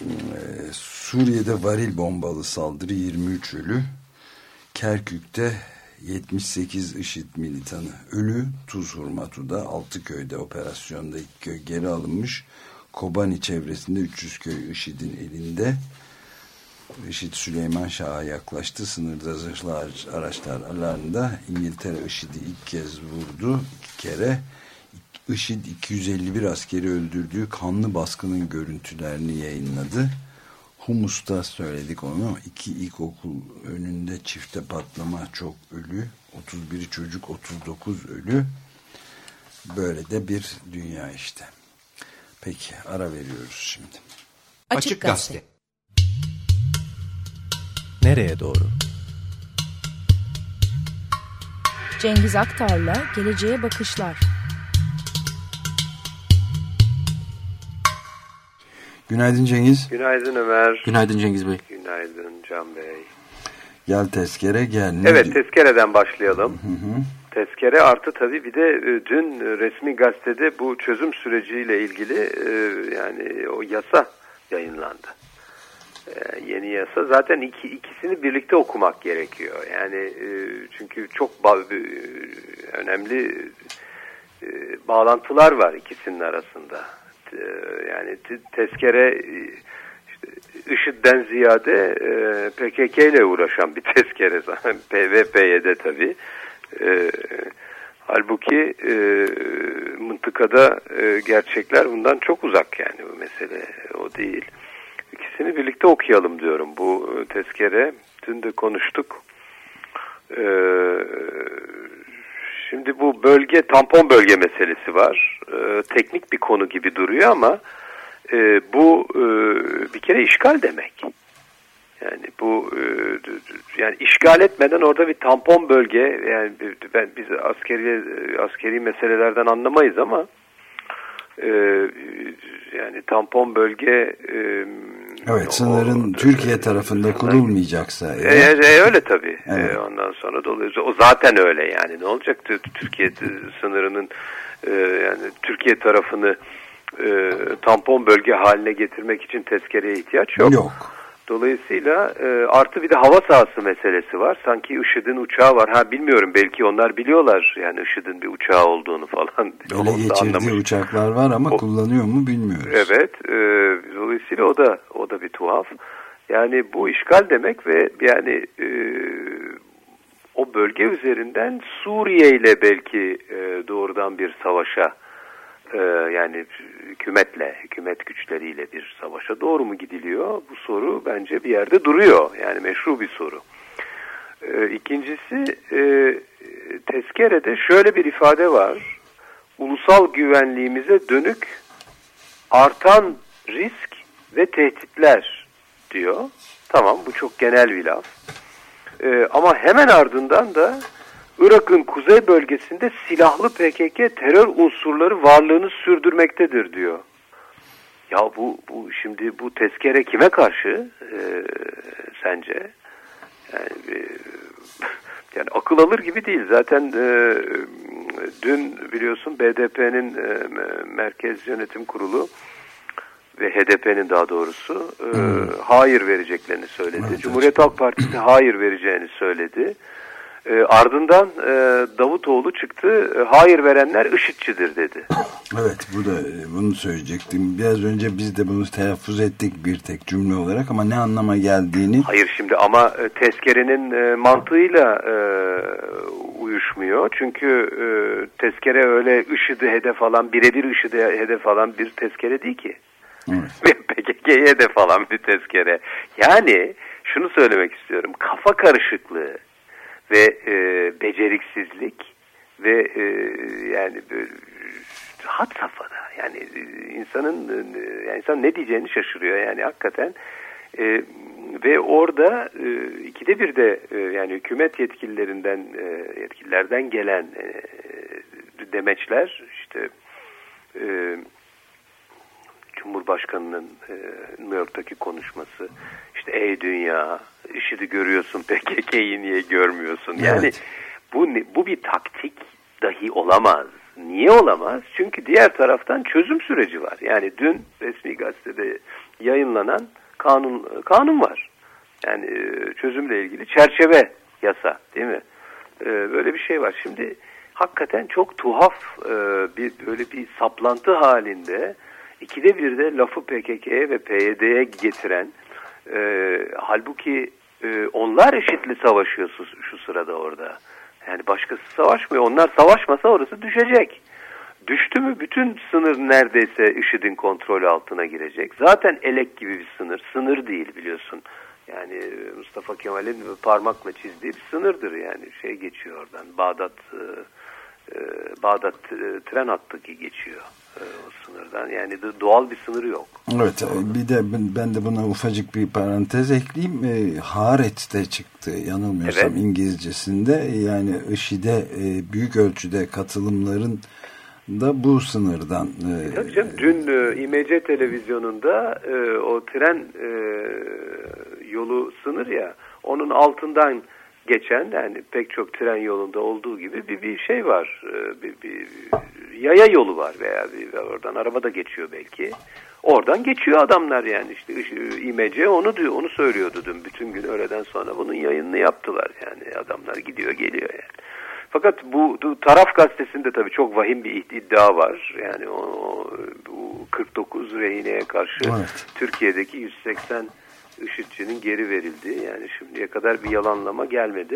Ee, Suriye'de varil bombalı saldırı 23 ölü. Kerkük'te 78 IŞİD militanı ölü. Tuz Hurmatu'da 6 köyde operasyonda 2 köy geri alınmış. Kobani çevresinde 300 köy IŞİD'in elinde. IŞİD Süleyman Şah'a yaklaştı. Sınırda zırhlı araçlarında İngiltere IŞİD'i ilk kez vurdu. iki kere. IŞİD 251 askeri öldürdüğü kanlı baskının görüntülerini yayınladı. Humus'ta söyledik onu. İki ilkokul önünde çifte patlama çok ölü. 31 çocuk 39 ölü. Böyle de bir dünya işte. Peki ara veriyoruz şimdi. Açık Gazete. Nereye doğru? Cengiz Aktar'la Geleceğe Bakışlar. Günaydın Cengiz. Günaydın Ömer. Günaydın Cengiz Bey. Günaydın Can Bey. Gel tezkere gel. Ne Evet diyor? tezkereden başlayalım. Tezkere artı tabii bir de e, dün resmi gazetede bu çözüm süreciyle ilgili e, yani o yasa yayınlandı. E, Yeni yasa zaten iki, ikisini birlikte okumak gerekiyor. Yani e, çünkü çok e, önemli bağlantılar var ikisinin arasında. Yani te- tezkere işte IŞİD'den ziyade PKK ile uğraşan bir tezkere zaten PVP'ye tabii. Halbuki e, mıntıkada e, gerçekler bundan çok uzak yani bu mesele o değil. İkisini birlikte okuyalım diyorum bu e, tezkere. Dün de konuştuk. E, şimdi bu bölge tampon bölge meselesi var. Ee, teknik bir konu gibi duruyor ama e, bu e, bir kere işgal demek. Yani bu e, yani işgal etmeden orada bir tampon bölge yani ben biz askeri askeri meselelerden anlamayız ama e, yani tampon bölge e, Evet sınırın o, Türkiye tarafında kurulmayacaksa. E, e, öyle tabii. Evet. E, ondan sonra dolayısıyla o zaten öyle yani ne olacak Türkiye sınırının e, yani Türkiye tarafını e, tampon bölge haline getirmek için tezkereye ihtiyaç yok. Yok. Dolayısıyla e, artı bir de hava sahası meselesi var. Sanki IŞİD'in uçağı var. Ha bilmiyorum belki onlar biliyorlar yani IŞİD'in bir uçağı olduğunu falan. Ele geçirdiği anlamış. uçaklar var ama o, kullanıyor mu bilmiyoruz. Evet. E, dolayısıyla o da o da bir tuhaf. Yani bu işgal demek ve yani e, o bölge üzerinden Suriye ile belki e, doğrudan bir savaşa e, yani hükümetle, hükümet güçleriyle bir savaşa doğru mu gidiliyor? Bu soru bence bir yerde duruyor. Yani meşru bir soru. E, ikincisi e, tezkerede şöyle bir ifade var. Ulusal güvenliğimize dönük artan risk ve tehditler diyor. Tamam bu çok genel bir laf. E, ama hemen ardından da Irak'ın kuzey bölgesinde silahlı PKK terör unsurları varlığını sürdürmektedir diyor. Ya bu, bu şimdi bu tezkere kime karşı e, sence? Yani, e, yani akıl alır gibi değil. Zaten e, dün biliyorsun BDP'nin e, Merkez Yönetim Kurulu ve HDP'nin daha doğrusu e, hmm. hayır vereceklerini söyledi. Evet, Cumhuriyet Halk Partisi hayır vereceğini söyledi. E, ardından e, Davutoğlu çıktı, e, hayır verenler IŞİD'çidir dedi. Evet, bu da e, bunu söyleyecektim. Biraz önce biz de bunu telaffuz ettik bir tek cümle olarak ama ne anlama geldiğini... Hayır şimdi ama e, tezkerenin e, mantığıyla e, uyuşmuyor. Çünkü e, tezkere öyle IŞİD'i hedef alan, birebir IŞİD'i hedef alan bir tezkere değil ki. Evet. PKK'ye hedef alan bir tezkere. Yani şunu söylemek istiyorum, kafa karışıklığı ve e, beceriksizlik ve e, yani böyle had safhada. Yani e, insanın e, yani insan ne diyeceğini şaşırıyor. Yani hakikaten e, ve orada e, ikide bir de e, yani hükümet yetkililerinden e, yetkililerden gelen e, demeçler işte e, Cumhurbaşkanı'nın e, New York'taki konuşması işte ey dünya IŞİD'i görüyorsun PKK'yi niye görmüyorsun? Yani evet. bu bu bir taktik dahi olamaz. Niye olamaz? Çünkü diğer taraftan çözüm süreci var. Yani dün resmi gazetede yayınlanan kanun kanun var. Yani e, çözümle ilgili çerçeve yasa değil mi? E, böyle bir şey var. Şimdi hakikaten çok tuhaf e, bir böyle bir saplantı halinde ikide bir de lafı PKK'ye ve PYD'ye getiren e, halbuki e, onlar eşitli savaşıyor şu, şu sırada orada. Yani başkası savaşmıyor. Onlar savaşmasa orası düşecek. Düştü mü bütün sınır neredeyse IŞİD'in kontrolü altına girecek. Zaten elek gibi bir sınır. Sınır değil biliyorsun. Yani Mustafa Kemal'in parmakla çizdiği bir sınırdır yani. Şey geçiyor oradan. Bağdat e, e, Bağdat e, tren hattı geçiyor e, o sınırdan. Yani doğal bir sınırı yok. Evet bir de ben de buna ufacık bir parantez ekleyeyim. E, Haaret'te çıktı yanılmıyorsam evet. İngilizcesinde. Yani IŞİD'e e, büyük ölçüde katılımların da bu sınırdan. E, Tabii canım dün e, İMC televizyonunda e, o tren e, yolu sınır ya onun altından geçen yani pek çok tren yolunda olduğu gibi bir, bir şey var. E, bir, bir yaya yolu var veya bir, oradan araba da geçiyor belki. Oradan geçiyor adamlar yani işte İMC onu diyor onu söylüyordu dün bütün gün öğleden sonra bunun yayınını yaptılar yani adamlar gidiyor geliyor yani. Fakat bu, bu taraf gazetesinde tabii çok vahim bir iddia var. Yani o, bu 49 rehineye karşı evet. Türkiye'deki 180 IŞİD'cinin geri verildiği yani şimdiye kadar bir yalanlama gelmedi.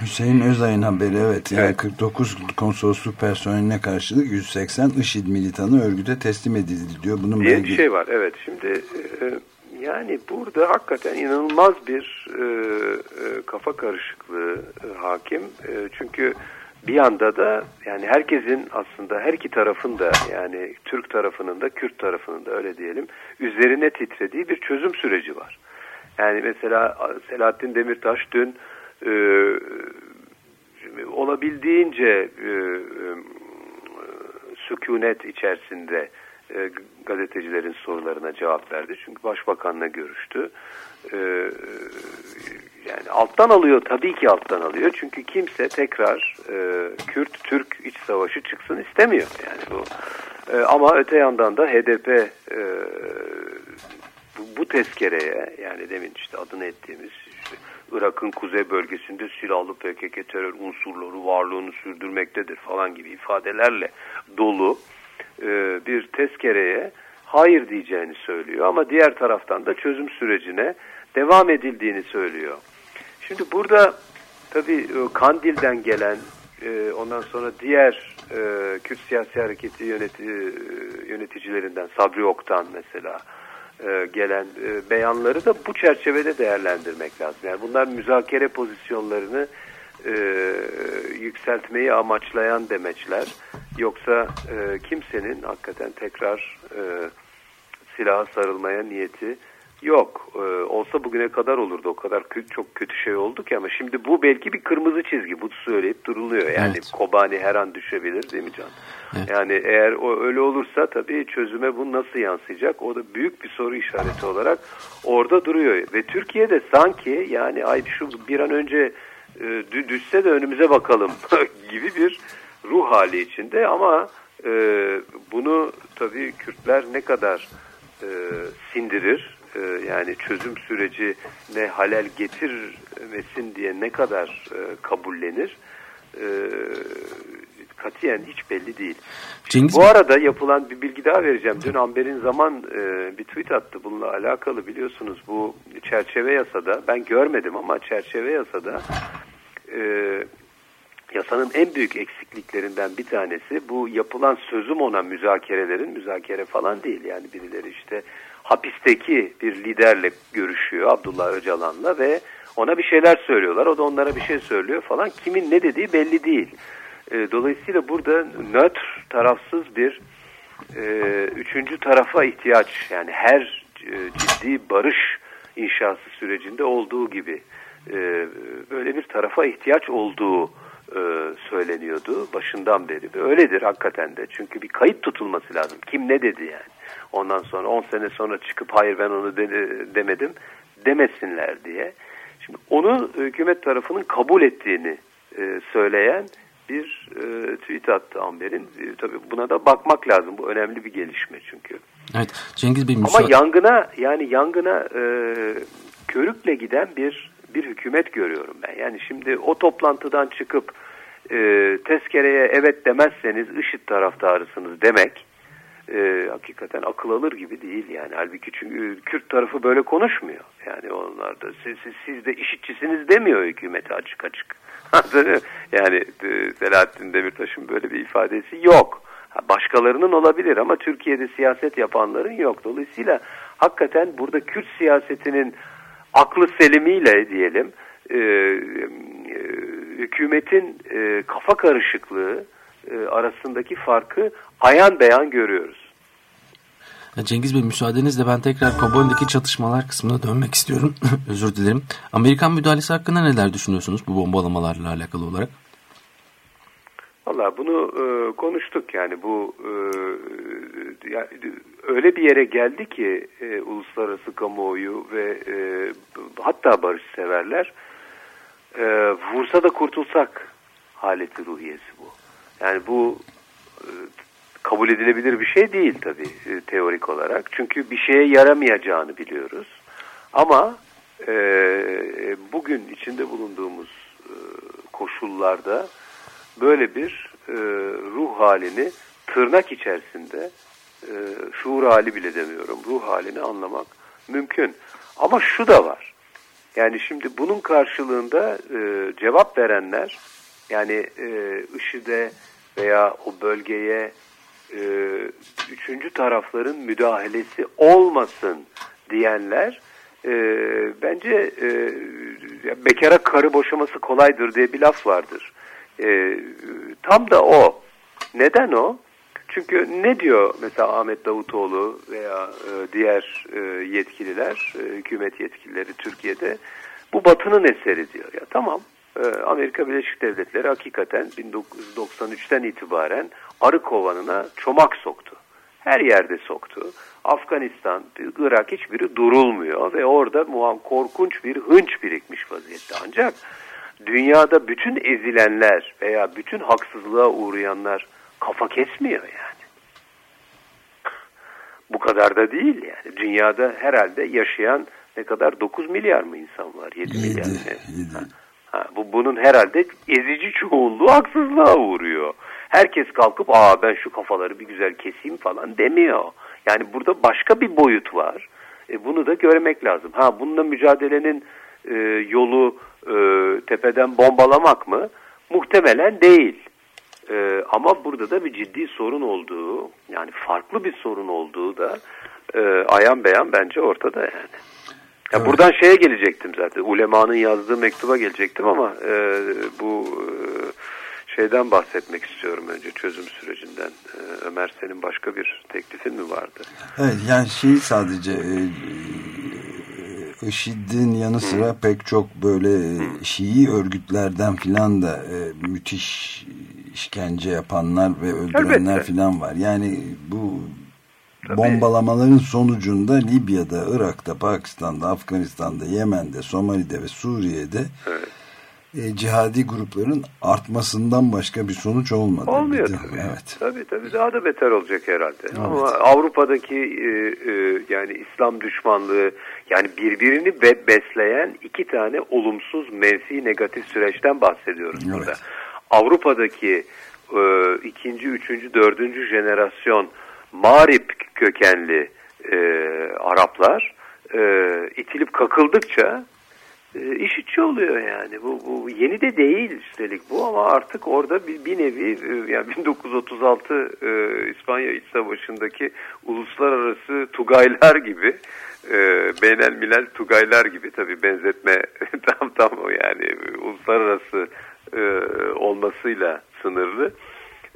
Hüseyin Özay'ın haberi evet. Yani evet. 49 konsolosluk personeline karşılık 180 IŞİD militanı örgüte teslim edildi diyor. Bunun diye bir şey var evet. Şimdi e, yani burada hakikaten inanılmaz bir e, e, kafa karışıklığı e, hakim. E, çünkü bir yanda da yani herkesin aslında her iki tarafın da yani Türk tarafının da Kürt tarafının da öyle diyelim üzerine titrediği bir çözüm süreci var. Yani mesela Selahattin Demirtaş dün e, olabildiğince e, e, sükunet içerisinde e, gazetecilerin sorularına cevap verdi. Çünkü başbakanla görüştü. E, yani alttan alıyor tabii ki alttan alıyor. Çünkü kimse tekrar e, Kürt-Türk iç savaşı çıksın istemiyor. Yani bu. E, ama öte yandan da HDP e, bu, bu tezkereye yani demin işte adını ettiğimiz işte Irak'ın kuzey bölgesinde silahlı PKK terör unsurları varlığını sürdürmektedir falan gibi ifadelerle dolu e, bir tezkereye hayır diyeceğini söylüyor. Ama diğer taraftan da çözüm sürecine devam edildiğini söylüyor. Şimdi burada tabii e, Kandil'den gelen e, ondan sonra diğer e, Kürt siyasi hareketi yöneti, yöneticilerinden Sabri Oktan mesela gelen beyanları da bu çerçevede değerlendirmek lazım. Yani bunlar müzakere pozisyonlarını yükseltmeyi amaçlayan demeçler. Yoksa kimsenin hakikaten tekrar silaha sarılmaya niyeti Yok. Ee, olsa bugüne kadar olurdu. O kadar çok kötü şey oldu ki ama şimdi bu belki bir kırmızı çizgi. Bu söyleyip duruluyor. Yani evet. Kobani her an düşebilir değil mi Can? Evet. Yani eğer o öyle olursa tabii çözüme bu nasıl yansıyacak? O da büyük bir soru işareti olarak orada duruyor. Ve Türkiye'de sanki yani ay şu bir an önce e, düşse de önümüze bakalım gibi bir ruh hali içinde ama e, bunu tabii Kürtler ne kadar e, sindirir e, yani çözüm süreci ne halel getirmesin diye ne kadar e, kabullenir e, katiyen hiç belli değil. Cengiz Bu arada yapılan bir bilgi daha vereceğim. Dün Amber'in zaman e, bir tweet attı bununla alakalı biliyorsunuz bu çerçeve yasada ben görmedim ama çerçeve yasada e, yasanın en büyük eksikliklerinden bir tanesi bu yapılan sözüm ona müzakerelerin müzakere falan değil yani birileri işte hapisteki bir liderle görüşüyor Abdullah Öcalan'la ve ona bir şeyler söylüyorlar. O da onlara bir şey söylüyor falan. Kimin ne dediği belli değil. E, dolayısıyla burada nötr, tarafsız bir e, üçüncü tarafa ihtiyaç yani her e, ciddi barış inşası sürecinde olduğu gibi e, böyle bir tarafa ihtiyaç olduğu e, söyleniyordu başından beri. Öyledir hakikaten de. Çünkü bir kayıt tutulması lazım. Kim ne dedi yani. Ondan sonra 10 sene sonra çıkıp hayır ben onu de, demedim demesinler diye. Şimdi onu hükümet tarafının kabul ettiğini e, söyleyen bir e, tweet attı Amber'in. E, tabii buna da bakmak lazım. Bu önemli bir gelişme çünkü. Evet Cengiz Bey Ama yangına yani yangına e, körükle giden bir bir hükümet görüyorum ben. Yani şimdi o toplantıdan çıkıp e, tezkereye evet demezseniz IŞİD taraftarısınız demek e, hakikaten akıl alır gibi değil yani. Halbuki çünkü Kürt tarafı böyle konuşmuyor. Yani onlar da siz, siz, siz de işitçisiniz demiyor hükümete açık açık. yani e, Selahattin Demirtaş'ın böyle bir ifadesi yok. Başkalarının olabilir ama Türkiye'de siyaset yapanların yok. Dolayısıyla hakikaten burada Kürt siyasetinin aklı selimiyle diyelim e, e, hükümetin e, kafa karışıklığı e, arasındaki farkı ayan beyan görüyoruz. Cengiz Bey müsaadenizle ben tekrar Kobani'deki çatışmalar kısmına dönmek istiyorum. Özür dilerim. Amerikan müdahalesi hakkında neler düşünüyorsunuz bu bombalamalarla alakalı olarak? Valla bunu e, konuştuk yani bu e, yani, öyle bir yere geldi ki e, uluslararası kamuoyu ve e, hatta barışseverler e, vursa da kurtulsak haleti ruhiyesi bu. Yani bu e, kabul edilebilir bir şey değil tabii e, teorik olarak. Çünkü bir şeye yaramayacağını biliyoruz. Ama e, bugün içinde bulunduğumuz e, koşullarda böyle bir e, ruh halini tırnak içerisinde e, şuur hali bile demiyorum ruh halini anlamak mümkün. Ama şu da var. Yani şimdi bunun karşılığında e, cevap verenler yani e, IŞİD'e veya o bölgeye e, üçüncü tarafların müdahalesi olmasın diyenler e, bence e, bekara karı boşaması kolaydır diye bir laf vardır. E, tam da o. Neden o? Çünkü ne diyor mesela Ahmet Davutoğlu veya e, diğer e, yetkililer, e, hükümet yetkilileri Türkiye'de bu Batı'nın eseri diyor. Ya tamam Amerika Birleşik Devletleri hakikaten 1993'ten itibaren arı kovanına çomak soktu. Her yerde soktu. Afganistan, Irak hiçbiri durulmuyor ve orada muam korkunç bir hınç birikmiş vaziyette. Ancak dünyada bütün ezilenler veya bütün haksızlığa uğrayanlar kafa kesmiyor yani. Bu kadar da değil yani. Dünyada herhalde yaşayan ne kadar 9 milyar mı insan var? 7, 7 milyar mı? Ha, bu, bunun herhalde ezici çoğunluğu haksızlığa uğruyor. Herkes kalkıp aa ben şu kafaları bir güzel keseyim falan demiyor. Yani burada başka bir boyut var. E, bunu da görmek lazım. Ha bununla mücadelenin e, yolu e, tepeden bombalamak mı? Muhtemelen değil. E, ama burada da bir ciddi sorun olduğu, yani farklı bir sorun olduğu da e, ayan beyan bence ortada yani. Ya evet. Buradan şeye gelecektim zaten. Ulemanın yazdığı mektuba gelecektim ama e, bu e, şeyden bahsetmek istiyorum önce çözüm sürecinden. E, Ömer senin başka bir teklifin mi vardı? Evet yani şey sadece e, IŞİD'in yanı sıra Hı. pek çok böyle. Şii örgütlerden filan da e, müthiş işkence yapanlar ve öldürenler filan var. Yani bu Tabii. bombalamaların sonucunda Libya'da, Irak'ta, Pakistan'da, Afganistan'da, Yemen'de, Somali'de ve Suriye'de evet. e, cihadi grupların artmasından başka bir sonuç olmadı. Olmuyor bir tabii. Evet. Tabii tabii daha da beter olacak herhalde. Evet. Ama Avrupa'daki e, e, yani İslam düşmanlığı yani birbirini be besleyen iki tane olumsuz menfi negatif süreçten bahsediyoruz evet. burada. Avrupa'daki e, ikinci, üçüncü, dördüncü jenerasyon Marip kökenli e, Araplar e, itilip kakıldıkça e, işitçi oluyor yani. Bu, bu yeni de değil üstelik bu ama artık orada bir, bir nevi e, yani 1936 e, İspanya İç Savaşı'ndaki uluslararası Tugaylar gibi e, beynel milel Tugaylar gibi tabi benzetme tam tam o yani uluslararası e, olmasıyla sınırlı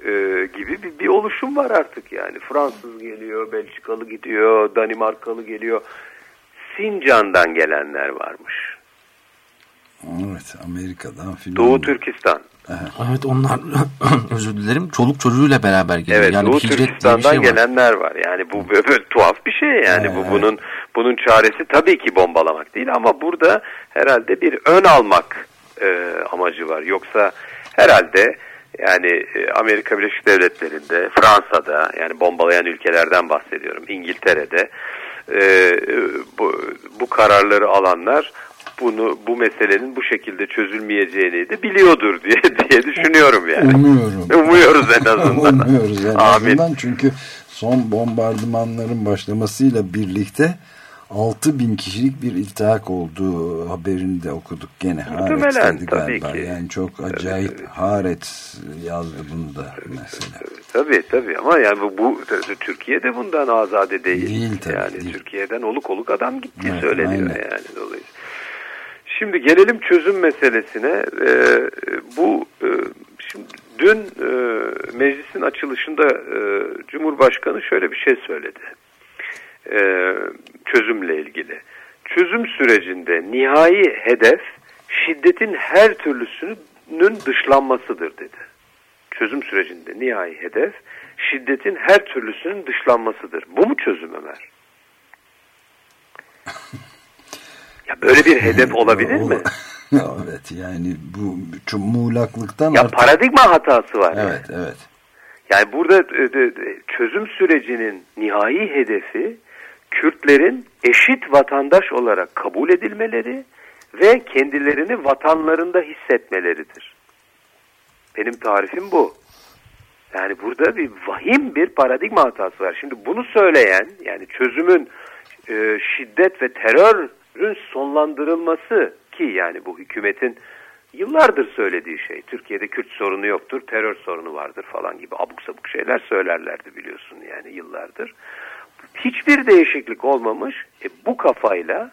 e, gibi bir, bir oluşum var artık yani. Fransız geliyor, Belçikalı gidiyor, Danimarkalı geliyor. Sincan'dan gelenler varmış. Evet, Amerika'dan filan. Doğu Türkistan. Evet onlar özür dilerim çoluk çocuğuyla beraber geliyor. Evet yani Doğu Türkistan'dan şey gelenler var. Yani bu böyle, böyle tuhaf bir şey yani evet. bu bunun bunun çaresi tabii ki bombalamak değil ama burada herhalde bir ön almak e, amacı var. Yoksa herhalde yani e, Amerika Birleşik Devletleri'nde, Fransa'da yani bombalayan ülkelerden bahsediyorum. İngiltere'de e, bu, bu kararları alanlar bunu bu meselenin bu şekilde çözülmeyeceğini de biliyordur diye diye düşünüyorum yani. Umuyorum. Umuyoruz en azından. Umuyoruz en azından çünkü son bombardımanların başlamasıyla birlikte 6 bin kişilik bir iltihak olduğu haberini de okuduk gene. Haaret'teydi galiba. Ki. Yani çok acayip tabii, Haaret yazdı bunu da mesela. Tabii tabii ama yani bu, bu Türkiye'de bundan azade değil. Değil tabii. Yani değil. Türkiye'den oluk oluk adam gitti evet, söyleniyor aynen. yani dolayısıyla. Şimdi gelelim çözüm meselesine. Ee, bu e, şimdi dün e, meclisin açılışında e, Cumhurbaşkanı şöyle bir şey söyledi e, çözümle ilgili. Çözüm sürecinde nihai hedef şiddetin her türlüsünün dışlanmasıdır dedi. Çözüm sürecinde nihai hedef şiddetin her türlüsünün dışlanmasıdır. Bu mu çözüm Ömer? Ya böyle bir hedef olabilir mi? evet yani bu muğlaklıktan ya artık... paradigma hatası var. Evet yani. evet. Yani burada e, çözüm sürecinin nihai hedefi Kürtlerin eşit vatandaş olarak kabul edilmeleri ve kendilerini vatanlarında hissetmeleridir. Benim tarifim bu. Yani burada bir vahim bir paradigma hatası var. Şimdi bunu söyleyen yani çözümün e, şiddet ve terörün sonlandırılması ki yani bu hükümetin yıllardır söylediği şey. Türkiye'de Kürt sorunu yoktur, terör sorunu vardır falan gibi abuk sabuk şeyler söylerlerdi biliyorsun yani yıllardır hiçbir değişiklik olmamış. E, bu kafayla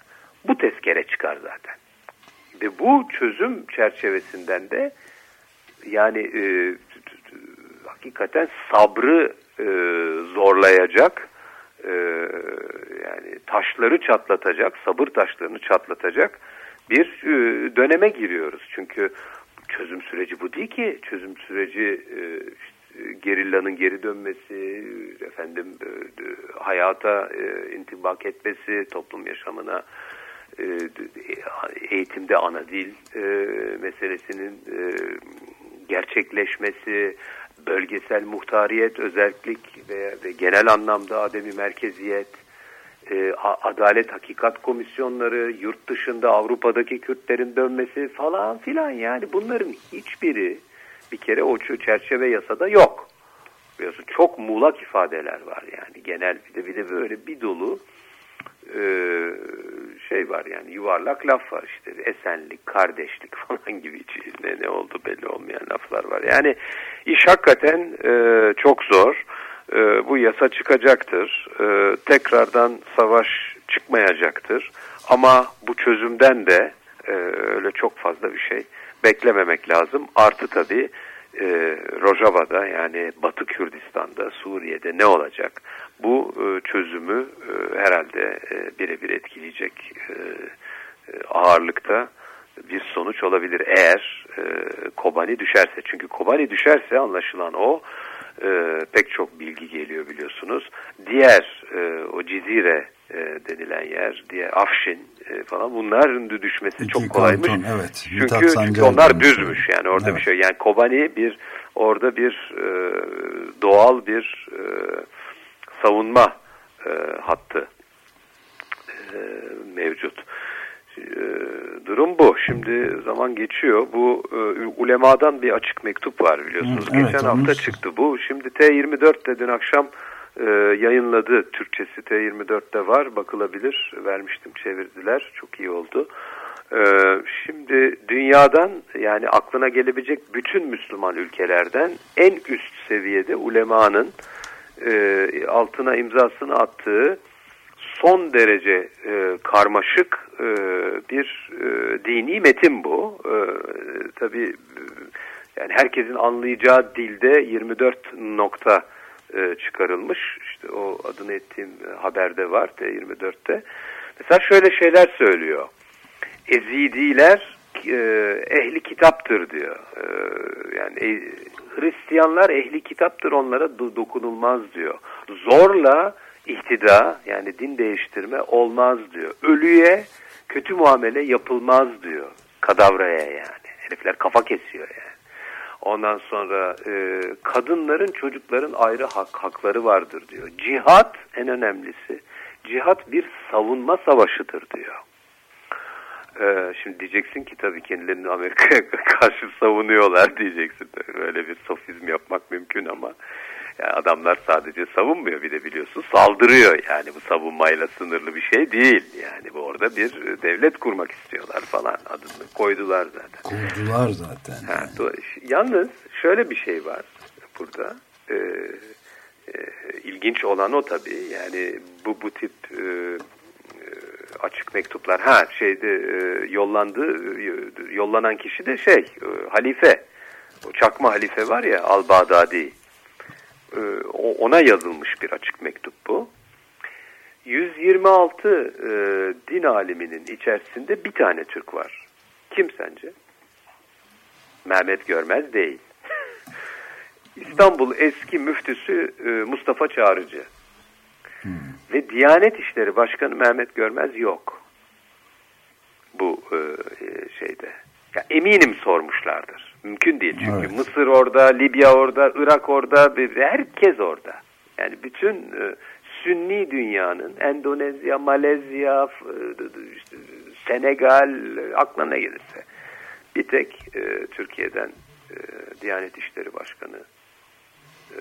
bu tezkere çıkar zaten. Ve bu çözüm çerçevesinden de yani e, hakikaten sabrı e, zorlayacak e, yani taşları çatlatacak sabır taşlarını çatlatacak bir e, döneme giriyoruz çünkü çözüm süreci bu değil ki çözüm süreci e, gerillanın geri dönmesi efendim e, hayata e, intibak etmesi toplum yaşamına e, eğitimde ana dil e, meselesinin e, gerçekleşmesi, bölgesel muhtariyet, özellik ve, ve genel anlamda ademi merkeziyet, e, adalet hakikat komisyonları, yurt dışında Avrupa'daki Kürtlerin dönmesi falan filan. Yani bunların hiçbiri bir kere o çerçeve yasada yok. Biliyorsun çok muğlak ifadeler var yani genel bir de bir de böyle bir dolu e, şey var yani yuvarlak laf var işte esenlik, kardeşlik falan gibi ne, ne oldu belli olmayan laflar var. Yani iş hakikaten e, çok zor. E, bu yasa çıkacaktır. E, tekrardan savaş çıkmayacaktır. Ama bu çözümden de e, öyle çok fazla bir şey beklememek lazım. Artı tabii e, Rojava'da yani Batı Kürdistan'da, Suriye'de ne olacak? Bu e, çözümü e, herhalde e, birebir etkileyecek e, e, ağırlıkta bir sonuç olabilir eğer e, Kobani düşerse. Çünkü Kobani düşerse anlaşılan o e, pek çok bilgi geliyor biliyorsunuz. Diğer e, o Cizire e, denilen yer, diğer Afşin e, falan bunların düşmesi İki çok kolaymış. Kanton, evet. Çünkü, çünkü onlar düzmüş yani orada evet. bir şey. Yani Kobani bir orada bir e, doğal bir e, savunma e, hattı e, mevcut. E, durum bu. Şimdi zaman geçiyor. Bu e, ulemadan bir açık mektup var biliyorsunuz. Evet, Geçen hafta olmuş. çıktı bu. Şimdi T24'te dün akşam e, yayınladı. Türkçesi T24'te var. Bakılabilir. Vermiştim çevirdiler. Çok iyi oldu. E, şimdi dünyadan yani aklına gelebilecek bütün Müslüman ülkelerden en üst seviyede ulemanın e, altına imzasını attığı son derece e, karmaşık e, bir e, dini metin bu. E, tabii yani herkesin anlayacağı dilde 24 nokta e, çıkarılmış. İşte o adını ettiğim haberde var T24'te. Mesela şöyle şeyler söylüyor. Ezidiler e, ehli kitaptır diyor. E, yani e, Hristiyanlar ehli kitaptır onlara do dokunulmaz diyor. Zorla ihtida yani din değiştirme olmaz diyor. Ölüye kötü muamele yapılmaz diyor. Kadavraya yani. Herifler kafa kesiyor yani. Ondan sonra e, kadınların çocukların ayrı hak, hakları vardır diyor. Cihat en önemlisi. Cihat bir savunma savaşıdır diyor. Ee, şimdi diyeceksin ki tabii kendilerini Amerika'ya karşı savunuyorlar diyeceksin. Öyle bir sofizm yapmak mümkün ama yani adamlar sadece savunmuyor bir de biliyorsun saldırıyor yani bu savunmayla sınırlı bir şey değil. Yani bu orada bir devlet kurmak istiyorlar falan adını koydular zaten. Koydular zaten. Ha, yani. Yalnız şöyle bir şey var burada. Ee, e, ilginç olan o tabii yani bu bu tip e, açık mektuplar. Ha şeyde e, yollandı e, yollanan kişi de şey e, halife. O çakma halife var ya Al-Bağdadi. E, ona yazılmış bir açık mektup bu. 126 e, din aliminin içerisinde bir tane Türk var. Kim sence? Mehmet Görmez değil. İstanbul eski müftüsü e, Mustafa Çağrıcı. Hmm. Ve Diyanet İşleri Başkanı Mehmet Görmez yok. Bu e, e, şeyde. Ya eminim sormuşlardır. Mümkün değil çünkü evet. Mısır orada, Libya orada, Irak orada, herkes orada. Yani bütün e, Sünni dünyanın Endonezya, Malezya, e, işte, Senegal aklına ne gelirse. Bir tek e, Türkiye'den e, Diyanet İşleri Başkanı e,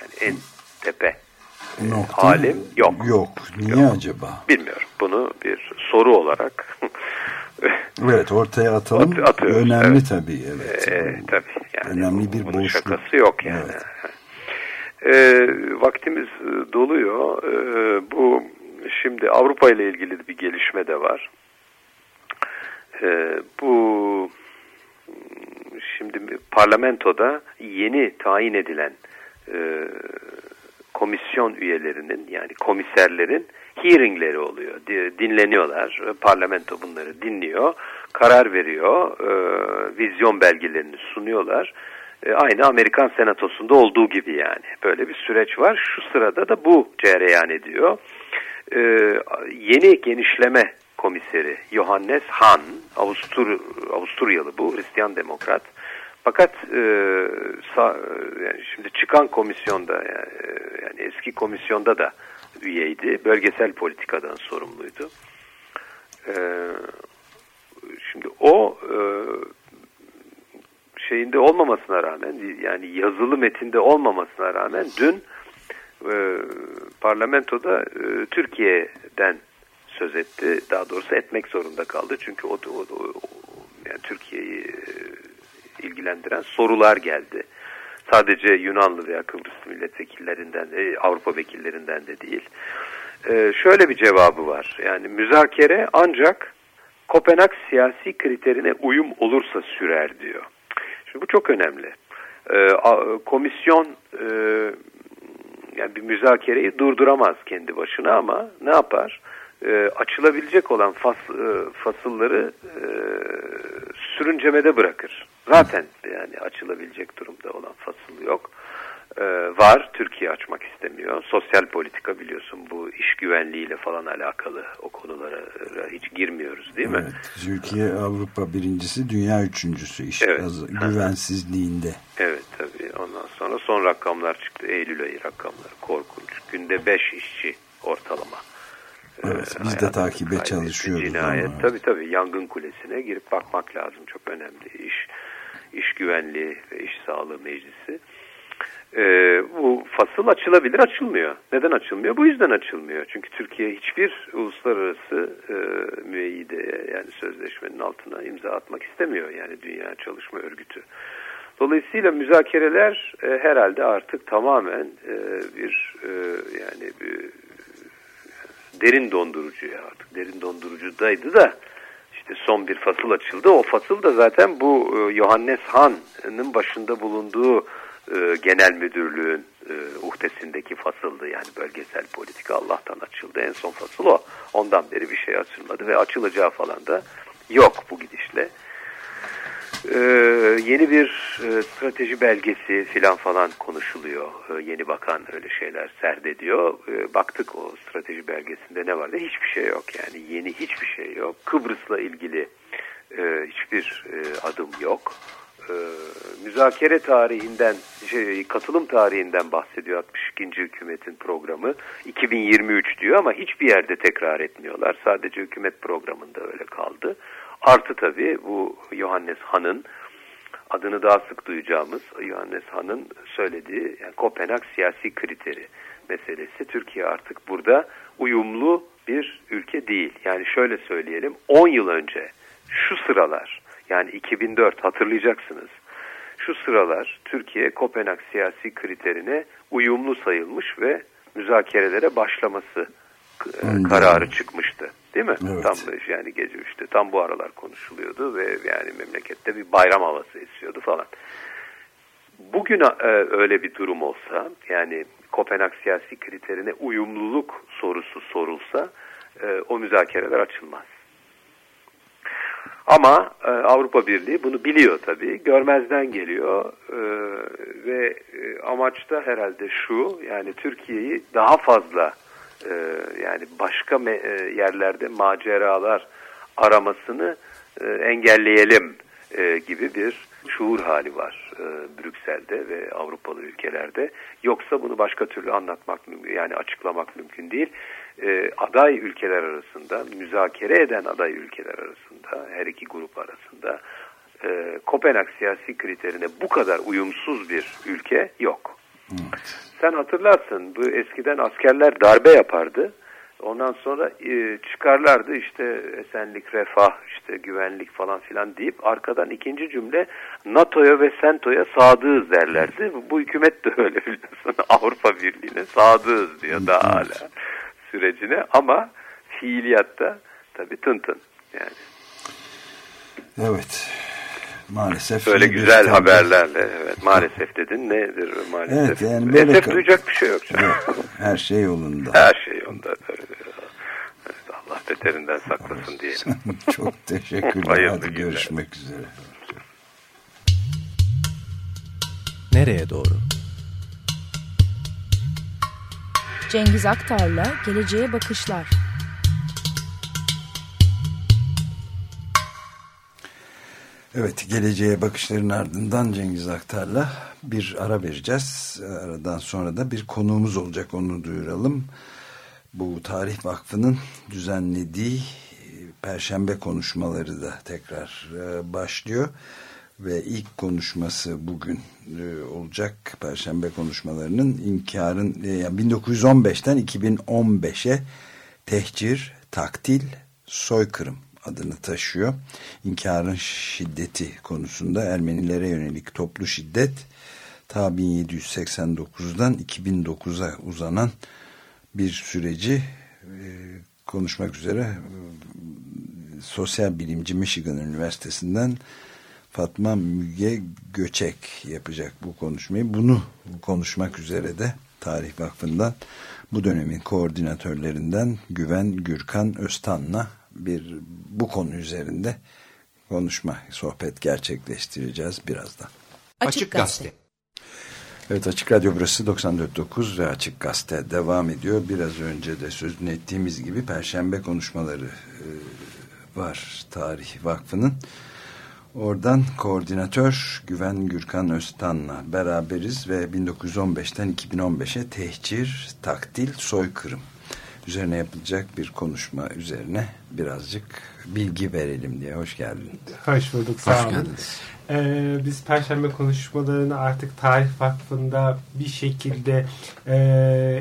yani en tepe Nokta halim yok. Yok. Niye yok. acaba? Bilmiyorum. Bunu bir soru olarak Evet ortaya atalım. At, atıyoruz, Önemli evet. tabii. Evet. Ee, tabii. Yani Önemli bir boşluk. şakası yok yani. Evet. Ee, vaktimiz e, doluyor. Ee, bu şimdi Avrupa ile ilgili bir gelişme de var. Ee, bu şimdi parlamentoda yeni tayin edilen e, komisyon üyelerinin yani komiserlerin hearingleri oluyor. Dinleniyorlar. Parlamento bunları dinliyor. Karar veriyor. E, vizyon belgelerini sunuyorlar. E, aynı Amerikan senatosunda olduğu gibi yani. Böyle bir süreç var. Şu sırada da bu cereyan ediyor. E, yeni genişleme komiseri Johannes Hahn, Avustur Avusturyalı bu, Hristiyan Demokrat. Fakat e, sa, yani şimdi çıkan komisyonda yani, yani eski komisyonda da üyeydi. Bölgesel politikadan sorumluydu. E, şimdi o e, şeyinde olmamasına rağmen yani yazılı metinde olmamasına rağmen dün e, parlamentoda e, Türkiye'den söz etti. Daha doğrusu etmek zorunda kaldı. Çünkü o, o, o yani Türkiye'yi e, ilgilendiren sorular geldi. Sadece Yunanlı veya Kıbrıs milletvekillerinden, e, Avrupa vekillerinden de değil. E, şöyle bir cevabı var. Yani müzakere ancak Kopenhag siyasi kriterine uyum olursa sürer diyor. Şimdi bu çok önemli. E, komisyon e, yani bir müzakereyi durduramaz kendi başına ama ne yapar? E, açılabilecek olan fas, e, fasılları e, sürüncemede bırakır. Zaten yani açılabilecek durumda olan fasıl yok. Ee, var. Türkiye açmak istemiyor. Sosyal politika biliyorsun bu iş güvenliğiyle falan alakalı o konulara hiç girmiyoruz değil mi? Evet, Türkiye Avrupa birincisi, dünya üçüncüsü iş evet. güvensizliğinde. Evet tabii. Ondan sonra son rakamlar çıktı. Eylül ayı rakamları korkunç. Günde beş işçi ortalama. Evet, ee, biz de takibe çalışıyoruz. Cinayet. Ama. Tabii tabii. Yangın kulesine girip bakmak lazım. Çok önemli iş. İş Güvenliği ve İş Sağlığı Meclisi. Ee, bu fasıl açılabilir, açılmıyor. Neden açılmıyor? Bu yüzden açılmıyor. Çünkü Türkiye hiçbir uluslararası e, müeyyide yani sözleşmenin altına imza atmak istemiyor. Yani Dünya Çalışma Örgütü. Dolayısıyla müzakereler e, herhalde artık tamamen e, bir e, yani bir derin dondurucuya artık derin dondurucudaydı da işte son bir fasıl açıldı. O fasıl da zaten bu e, Johannes Hahn'ın başında bulunduğu e, genel müdürlüğün e, uhdesindeki fasıldı. Yani bölgesel politika Allah'tan açıldı. En son fasıl o. Ondan beri bir şey açılmadı ve açılacağı falan da yok bu gidişle. Ee, yeni bir e, strateji belgesi filan falan konuşuluyor. Ee, yeni bakan öyle şeyler serdediyor. Ee, baktık o strateji belgesinde ne vardı? Hiçbir şey yok yani. Yeni hiçbir şey yok. Kıbrıs'la ilgili e, hiçbir e, adım yok. Ee, müzakere tarihinden, şey, katılım tarihinden bahsediyor 62. hükümetin programı. 2023 diyor ama hiçbir yerde tekrar etmiyorlar. Sadece hükümet programında öyle kaldı. Artı tabii bu Johannes Han'ın adını daha sık duyacağımız Johannes Han'ın söylediği yani Kopenhag siyasi kriteri meselesi. Türkiye artık burada uyumlu bir ülke değil. Yani şöyle söyleyelim 10 yıl önce şu sıralar yani 2004 hatırlayacaksınız. Şu sıralar Türkiye Kopenhag siyasi kriterine uyumlu sayılmış ve müzakerelere başlaması e, kararı çıkmıştı. Değil mi? Evet. Tam yani gece işte tam bu aralar konuşuluyordu ve yani memlekette bir bayram havası esiyordu falan. Bugün e, öyle bir durum olsa yani Kopenhag siyasi kriterine uyumluluk sorusu sorulsa e, o müzakereler açılmaz. Ama e, Avrupa Birliği bunu biliyor tabii, görmezden geliyor e, ve e, amaç da herhalde şu, yani Türkiye'yi daha fazla e, yani başka e, yerlerde maceralar aramasını e, engelleyelim gibi bir şuur hali var Brüksel'de ve Avrupalı ülkelerde. Yoksa bunu başka türlü anlatmak yani açıklamak mümkün değil. Aday ülkeler arasında, müzakere eden aday ülkeler arasında, her iki grup arasında Kopenhag siyasi kriterine bu kadar uyumsuz bir ülke yok. Evet. Sen hatırlarsın bu eskiden askerler darbe yapardı. Ondan sonra e, çıkarlardı işte esenlik, refah, işte güvenlik falan filan deyip arkadan ikinci cümle NATO'ya ve SENTO'ya sadığız derlerdi. Bu hükümet de öyle biliyorsun Avrupa Birliği'ne sadığız diyor daha hala sürecine ama fiiliyatta tabii tın tın yani. Evet. Maalesef. Böyle güzel haberlerle evet maalesef dedin nedir maalesef. Evet yani böyle Esef duyacak bir şey yok. Canım. Her şey yolunda. Her şey yolunda. Evet, Allah beterinden saklasın diyelim. Çok teşekkürler. Hayırlı Hadi günler. görüşmek üzere. Nereye doğru? Cengiz Aktar'la Geleceğe Bakışlar. Evet, geleceğe bakışların ardından Cengiz Aktar'la bir ara vereceğiz. Aradan sonra da bir konuğumuz olacak, onu duyuralım. Bu Tarih Vakfı'nın düzenlediği Perşembe konuşmaları da tekrar e, başlıyor. Ve ilk konuşması bugün e, olacak Perşembe konuşmalarının inkarın e, yani 1915'ten 2015'e tehcir, taktil, soykırım adını taşıyor. İnkarın şiddeti konusunda Ermenilere yönelik toplu şiddet ta 1789'dan 2009'a uzanan bir süreci e, konuşmak üzere e, sosyal bilimci Michigan Üniversitesi'nden Fatma Müge Göçek yapacak bu konuşmayı. Bunu konuşmak üzere de Tarih Vakfı'ndan bu dönemin koordinatörlerinden Güven Gürkan Öztan'la bir bu konu üzerinde konuşma, sohbet gerçekleştireceğiz birazdan. Açık Gazete. Evet Açık Radyo burası 94.9 ve Açık Gazete devam ediyor. Biraz önce de sözünü ettiğimiz gibi Perşembe konuşmaları e, var Tarih Vakfı'nın. Oradan koordinatör Güven Gürkan Öztan'la beraberiz ve 1915'ten 2015'e tehcir, taktil, soykırım üzerine yapılacak bir konuşma üzerine birazcık bilgi verelim diye. Hoş geldin. Hoş bulduk. Sağ Hoş olun. geldiniz. Ee, biz Perşembe konuşmalarını artık Tarih Vakfı'nda bir şekilde e,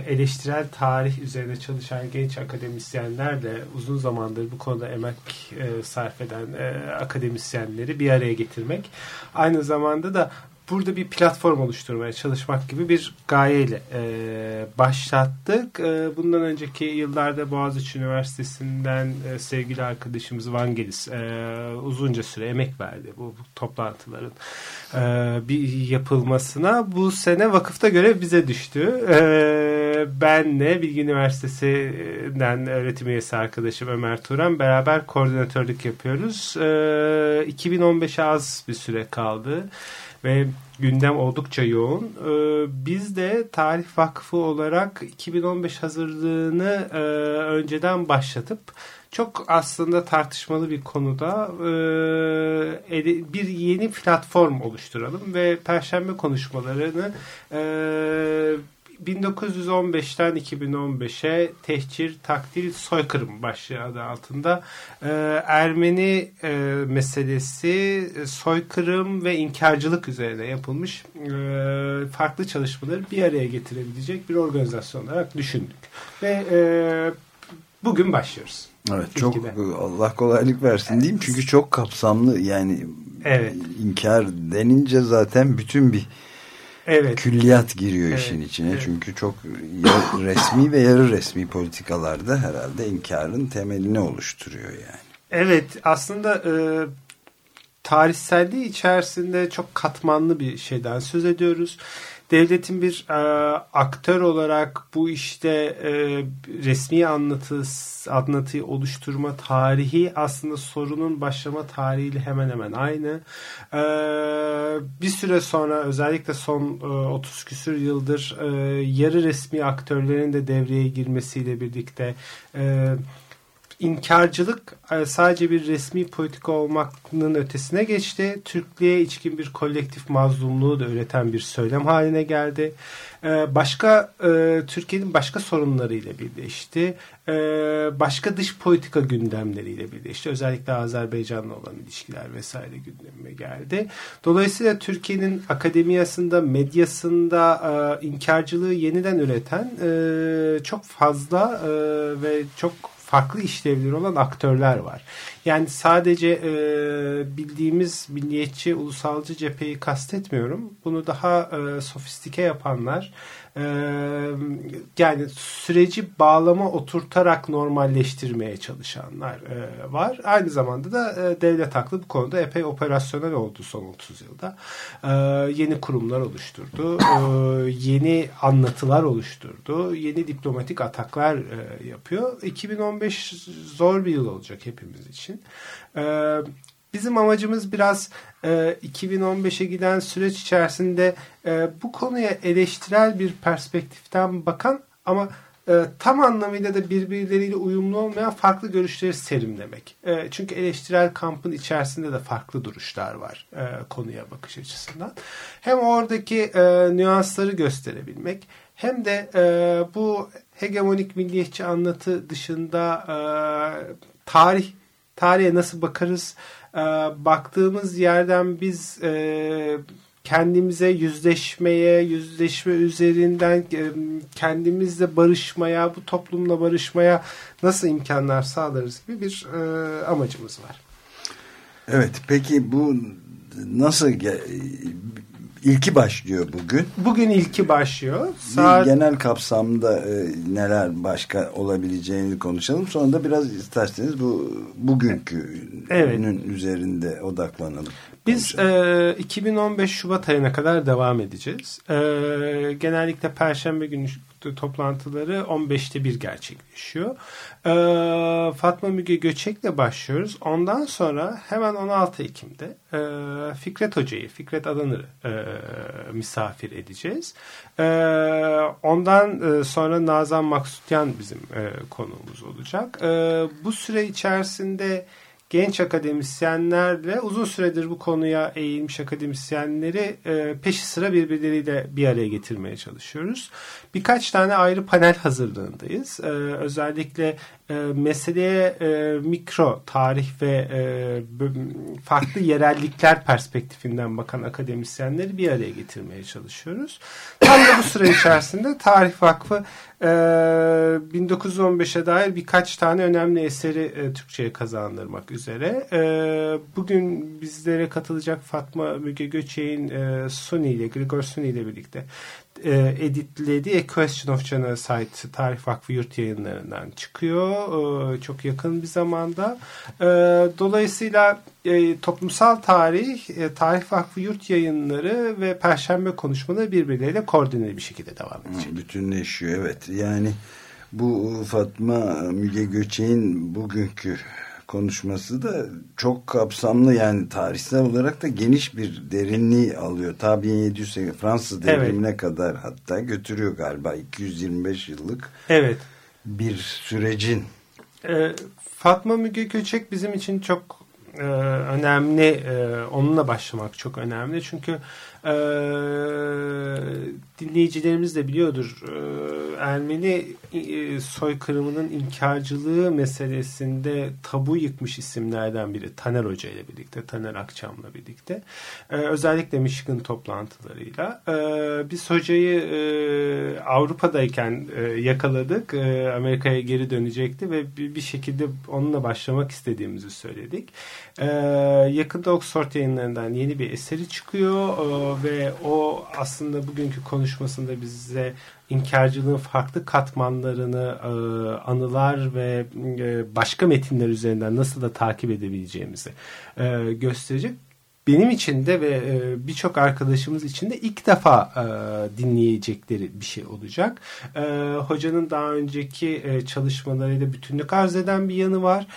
eleştirel tarih üzerine çalışan genç akademisyenlerle uzun zamandır bu konuda emek e, sarf eden e, akademisyenleri bir araya getirmek. Aynı zamanda da burada bir platform oluşturmaya çalışmak gibi bir gayeyle e, başlattık. E, bundan önceki yıllarda Boğaziçi Üniversitesi'nden e, sevgili arkadaşımız Vangelis e, uzunca süre emek verdi bu, bu toplantıların e, bir yapılmasına. Bu sene vakıfta görev bize düştü. E, benle Bilgi Üniversitesi'nden öğretim üyesi arkadaşım Ömer Turan beraber koordinatörlük yapıyoruz. E, 2015'e az bir süre kaldı ve gündem oldukça yoğun. Ee, biz de Tarih Vakfı olarak 2015 hazırlığını e, önceden başlatıp çok aslında tartışmalı bir konuda e, bir yeni platform oluşturalım ve Perşembe konuşmalarını e, 1915'ten 2015'e tehcir, taktil, soykırım başlığı adı altında e, Ermeni e, meselesi, e, soykırım ve inkarcılık üzerine yapılmış e, farklı çalışmaları bir araya getirebilecek bir organizasyon olarak düşündük. Ve e, bugün başlıyoruz. Evet çok. Allah kolaylık versin diyeyim çünkü çok kapsamlı yani Evet. inkar denince zaten bütün bir Evet. külliyat giriyor Evet, işin içine. evet. Çünkü çok resmi ve yarı resmi politikalarda herhalde inkarın temelini oluşturuyor yani. Evet aslında e, tarihselliği içerisinde çok katmanlı bir şeyden söz ediyoruz. Devletin bir e, aktör olarak bu işte e, resmi anlatı anlatıyı oluşturma tarihi aslında sorunun başlama tarihiyle hemen hemen aynı. E, bir süre sonra özellikle son e, 30 küsür yıldır e, yarı resmi aktörlerin de devreye girmesiyle birlikte e, inkarcılık e, sadece bir resmi politika olmanın ötesine geçti. Türklüğe içkin bir kolektif mazlumluğu da üreten bir söylem haline geldi. E, Başka e, Türkiye'nin başka sorunlarıyla birleşti. Başka dış politika gündemleriyle birleşti. Özellikle Azerbaycan'la olan ilişkiler vesaire gündeme geldi. Dolayısıyla Türkiye'nin akademiyasında, medyasında inkarcılığı yeniden üreten çok fazla ve çok farklı işlevleri olan aktörler var. Yani sadece e, bildiğimiz milliyetçi, ulusalcı cepheyi kastetmiyorum. Bunu daha e, sofistike yapanlar, e, yani süreci bağlama oturtarak normalleştirmeye çalışanlar e, var. Aynı zamanda da e, devlet aklı bu konuda epey operasyonel oldu son 30 yılda. E, yeni kurumlar oluşturdu. E, yeni anlatılar oluşturdu. Yeni diplomatik ataklar e, yapıyor. 2015 zor bir yıl olacak hepimiz için. Bizim amacımız biraz e, 2015'e giden süreç içerisinde e, bu konuya eleştirel bir perspektiften bakan ama e, tam anlamıyla da birbirleriyle uyumlu olmayan farklı görüşleri serimlemek. E, çünkü eleştirel kampın içerisinde de farklı duruşlar var e, konuya bakış açısından. Hem oradaki e, nüansları gösterebilmek hem de e, bu hegemonik milliyetçi anlatı dışında e, tarih tarihe nasıl bakarız e, baktığımız yerden biz e, kendimize yüzleşmeye, yüzleşme üzerinden e, kendimizle barışmaya, bu toplumla barışmaya nasıl imkanlar sağlarız gibi bir e, amacımız var. Evet, peki bu nasıl ilki başlıyor bugün? Bugün ilki başlıyor. Saat... Genel kapsamda e, neler başka olabileceğini konuşalım. Sonra da biraz isterseniz bu bugünkü evet. üzerinde odaklanalım. Biz e, 2015 Şubat ayına kadar devam edeceğiz. E, genellikle Perşembe günü toplantıları 15'te bir gerçekleşiyor. Ee, Fatma Müge Göçek'le başlıyoruz. Ondan sonra hemen 16 Ekim'de e, Fikret Hoca'yı, Fikret Adanır'ı e, misafir edeceğiz. E, ondan e, sonra Nazan Maksutyan bizim e, konuğumuz olacak. E, bu süre içerisinde genç akademisyenlerle uzun süredir bu konuya eğilmiş akademisyenleri e, peşi sıra birbirleriyle bir araya getirmeye çalışıyoruz. Birkaç tane ayrı panel hazırlığındayız. E, özellikle e, meseleye e, mikro tarih ve e, farklı yerellikler perspektifinden bakan akademisyenleri bir araya getirmeye çalışıyoruz. Tam da bu süre içerisinde Tarih Vakfı e, 1915'e dair birkaç tane önemli eseri e, Türkçe'ye kazandırmak üzere. E, bugün bizlere katılacak Fatma Müge Göçek'in e, Suni ile, Grigor Suni ile birlikte e, editlediği A Question of Genocide Tarih Vakfı Yurt yayınlarından çıkıyor. E, çok yakın bir zamanda. E, dolayısıyla e, toplumsal tarih, e, Tarih Vakfı Yurt yayınları ve Perşembe konuşmaları birbirleriyle koordineli bir şekilde devam edecek. Bütünleşiyor evet. Yani bu Fatma Müge Göçek'in bugünkü konuşması da çok kapsamlı yani tarihsel olarak da geniş bir derinliği alıyor. Ta 1700 Fransız devrimine evet. kadar hatta götürüyor galiba 225 yıllık evet. bir sürecin. Ee, Fatma Müge Göçek bizim için çok e, önemli. E, onunla başlamak çok önemli. Çünkü e, dinleyicilerimiz de biliyordur. E, Ermeni soykırımının inkarcılığı meselesinde tabu yıkmış isimlerden biri. Taner Hoca ile birlikte, Taner Akçam'la birlikte. E, özellikle Michigan toplantılarıyla. Biz hocayı e, Avrupa'dayken e, yakaladık. E, Amerika'ya geri dönecekti ve bir, şekilde onunla başlamak istediğimizi söyledik. Yakında Oxford yayınlarından yeni bir eseri çıkıyor ve o aslında bugünkü konuşmasında bize inkarcılığın farklı katmanlarını e, anılar ve e, başka metinler üzerinden nasıl da takip edebileceğimizi e, gösterecek. Benim için de ve birçok arkadaşımız için de ilk defa dinleyecekleri bir şey olacak. Hocanın daha önceki çalışmalarıyla bütünlük arz eden bir yanı var.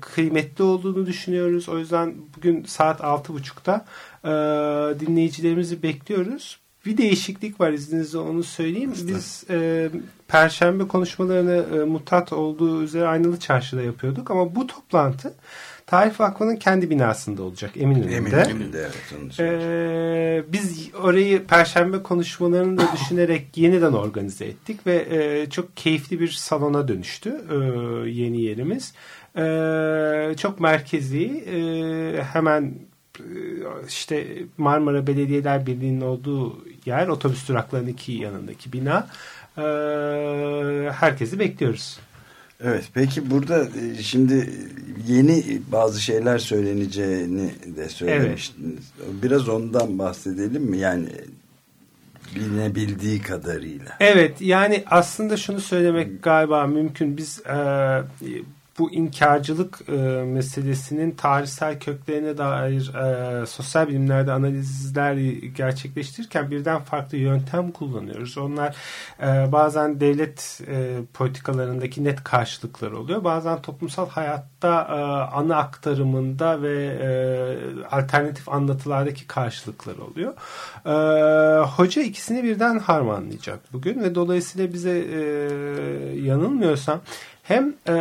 Kıymetli olduğunu düşünüyoruz. O yüzden bugün saat 6.30'da e, dinleyicilerimizi bekliyoruz. Bir değişiklik var izninizle onu söyleyeyim. Biz e, Perşembe konuşmalarını e, mutat olduğu üzere Aynalı Çarşı'da yapıyorduk ama bu toplantı Tarih Vakfı'nın kendi binasında olacak Eminönü'nde. Eminönü'nde evet. Ee, biz orayı Perşembe konuşmalarını da düşünerek yeniden organize ettik ve e, çok keyifli bir salona dönüştü e, yeni yerimiz. E, çok merkezi e, hemen işte Marmara Belediyeler Birliği'nin olduğu yer otobüs duraklarının iki yanındaki bina. Ee, herkesi bekliyoruz. Evet peki burada e, şimdi yeni bazı şeyler söyleneceğini de söylemiştiniz. Evet. Biraz ondan bahsedelim mi? Yani Bilinebildiği kadarıyla. Evet yani aslında şunu söylemek galiba mümkün. Biz e, bu inkarcılık e, meselesinin tarihsel köklerine dair e, sosyal bilimlerde analizler gerçekleştirirken birden farklı yöntem kullanıyoruz. Onlar e, bazen devlet e, politikalarındaki net karşılıkları oluyor. Bazen toplumsal hayatta e, ana aktarımında ve e, alternatif anlatılardaki karşılıkları oluyor. E, hoca ikisini birden harmanlayacak bugün ve dolayısıyla bize e, yanılmıyorsam hem e,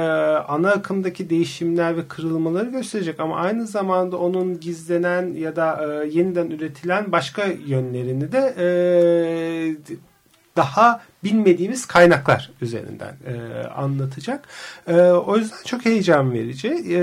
ana akımdaki değişimler ve kırılmaları gösterecek ama aynı zamanda onun gizlenen ya da e, yeniden üretilen başka yönlerini de e, daha bilmediğimiz kaynaklar üzerinden e, anlatacak. E, o yüzden çok heyecan verici. E,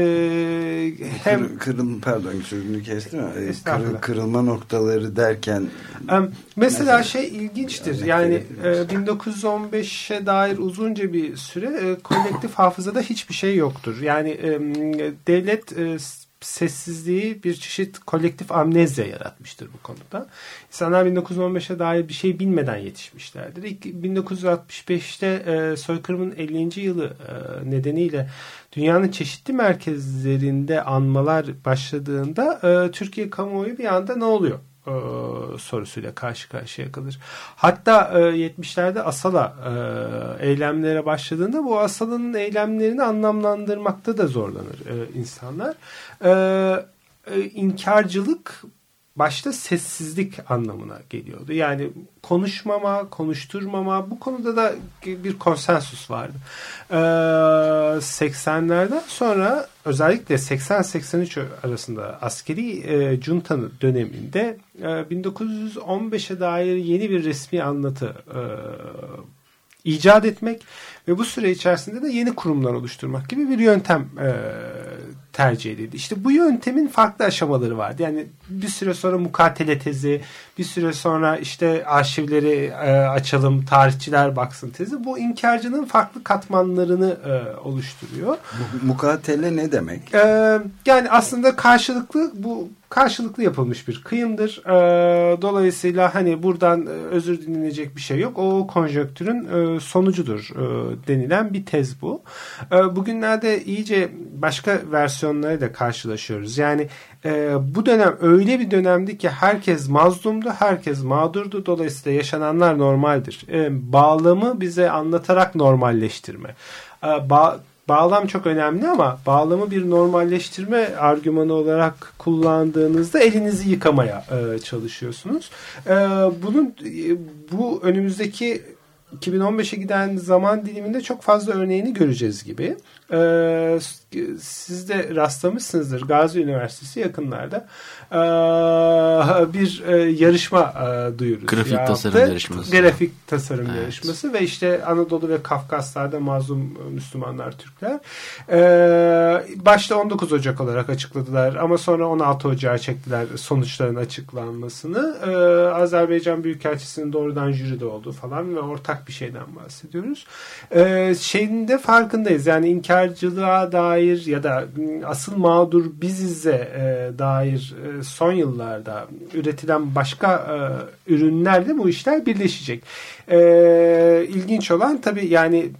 hem Kır, kırılma pardon sözünü kestim ama e, kırıl, kırılma noktaları derken mesela, mesela şey ilginçtir. Yani e, 1915'e dair uzunca bir süre e, kolektif hafızada hiçbir şey yoktur. Yani e, devlet e, sessizliği bir çeşit kolektif amnezya yaratmıştır bu konuda. İnsanlar 1915'e dair bir şey bilmeden yetişmişlerdir. İlk 1965'te e, soykırımın 50. yılı e, nedeniyle dünyanın çeşitli merkezlerinde anmalar başladığında e, Türkiye kamuoyu bir anda ne oluyor? E, sorusuyla karşı karşıya kalır. Hatta e, 70'lerde Asala e, eylemlere başladığında bu Asala'nın eylemlerini anlamlandırmakta da zorlanır e, insanlar. E, e, inkarcılık başta sessizlik anlamına geliyordu. Yani konuşmama, konuşturmama bu konuda da bir konsensus vardı. Ee, 80'lerden sonra özellikle 80-83 arasında askeri e, juntanın döneminde e, 1915'e dair yeni bir resmi anlatı e, icat etmek ve bu süre içerisinde de yeni kurumlar oluşturmak gibi bir yöntem e, tercih edildi. İşte bu yöntemin farklı aşamaları vardı. Yani bir süre sonra mukatele tezi, bir süre sonra işte arşivleri e, açalım, tarihçiler baksın tezi. Bu inkarcının farklı katmanlarını e, oluşturuyor. Mukatele ne demek? E, yani aslında karşılıklı bu karşılıklı yapılmış bir kıyımdır. E, dolayısıyla hani buradan e, özür dinlenecek bir şey yok. O konjöktürün e, sonucudur e, denilen bir tez bu. E, bugünlerde iyice başka versiyonları karşılaşıyoruz. Yani e, bu dönem öyle bir dönemdi ki herkes mazlumdu, herkes mağdurdu. Dolayısıyla yaşananlar normaldir. E, bağlamı bize anlatarak normalleştirme. E, ba bağlam çok önemli ama bağlamı bir normalleştirme argümanı olarak kullandığınızda elinizi yıkamaya e, çalışıyorsunuz. E, bunun e, bu önümüzdeki 2015'e giden zaman diliminde çok fazla örneğini göreceğiz gibi. Ee, siz de rastlamışsınızdır. Gazi Üniversitesi yakınlarda bir e, yarışma e, duyuruz. Grafik yaptı. tasarım yarışması. Grafik tasarım evet. yarışması ve işte Anadolu ve Kafkaslar'da mazlum Müslümanlar, Türkler. Başta 19 Ocak olarak açıkladılar ama sonra 16 Ocak'a çektiler sonuçların açıklanmasını. Azerbaycan Büyükelçisi'nin doğrudan jüride olduğu falan ve ortak bir şeyden bahsediyoruz. Ee, şeyin de farkındayız. Yani inkarcılığa dair ya da asıl mağdur bizize e, dair e, son yıllarda üretilen başka e, ürünlerle bu işler birleşecek. E, ilginç olan tabii yani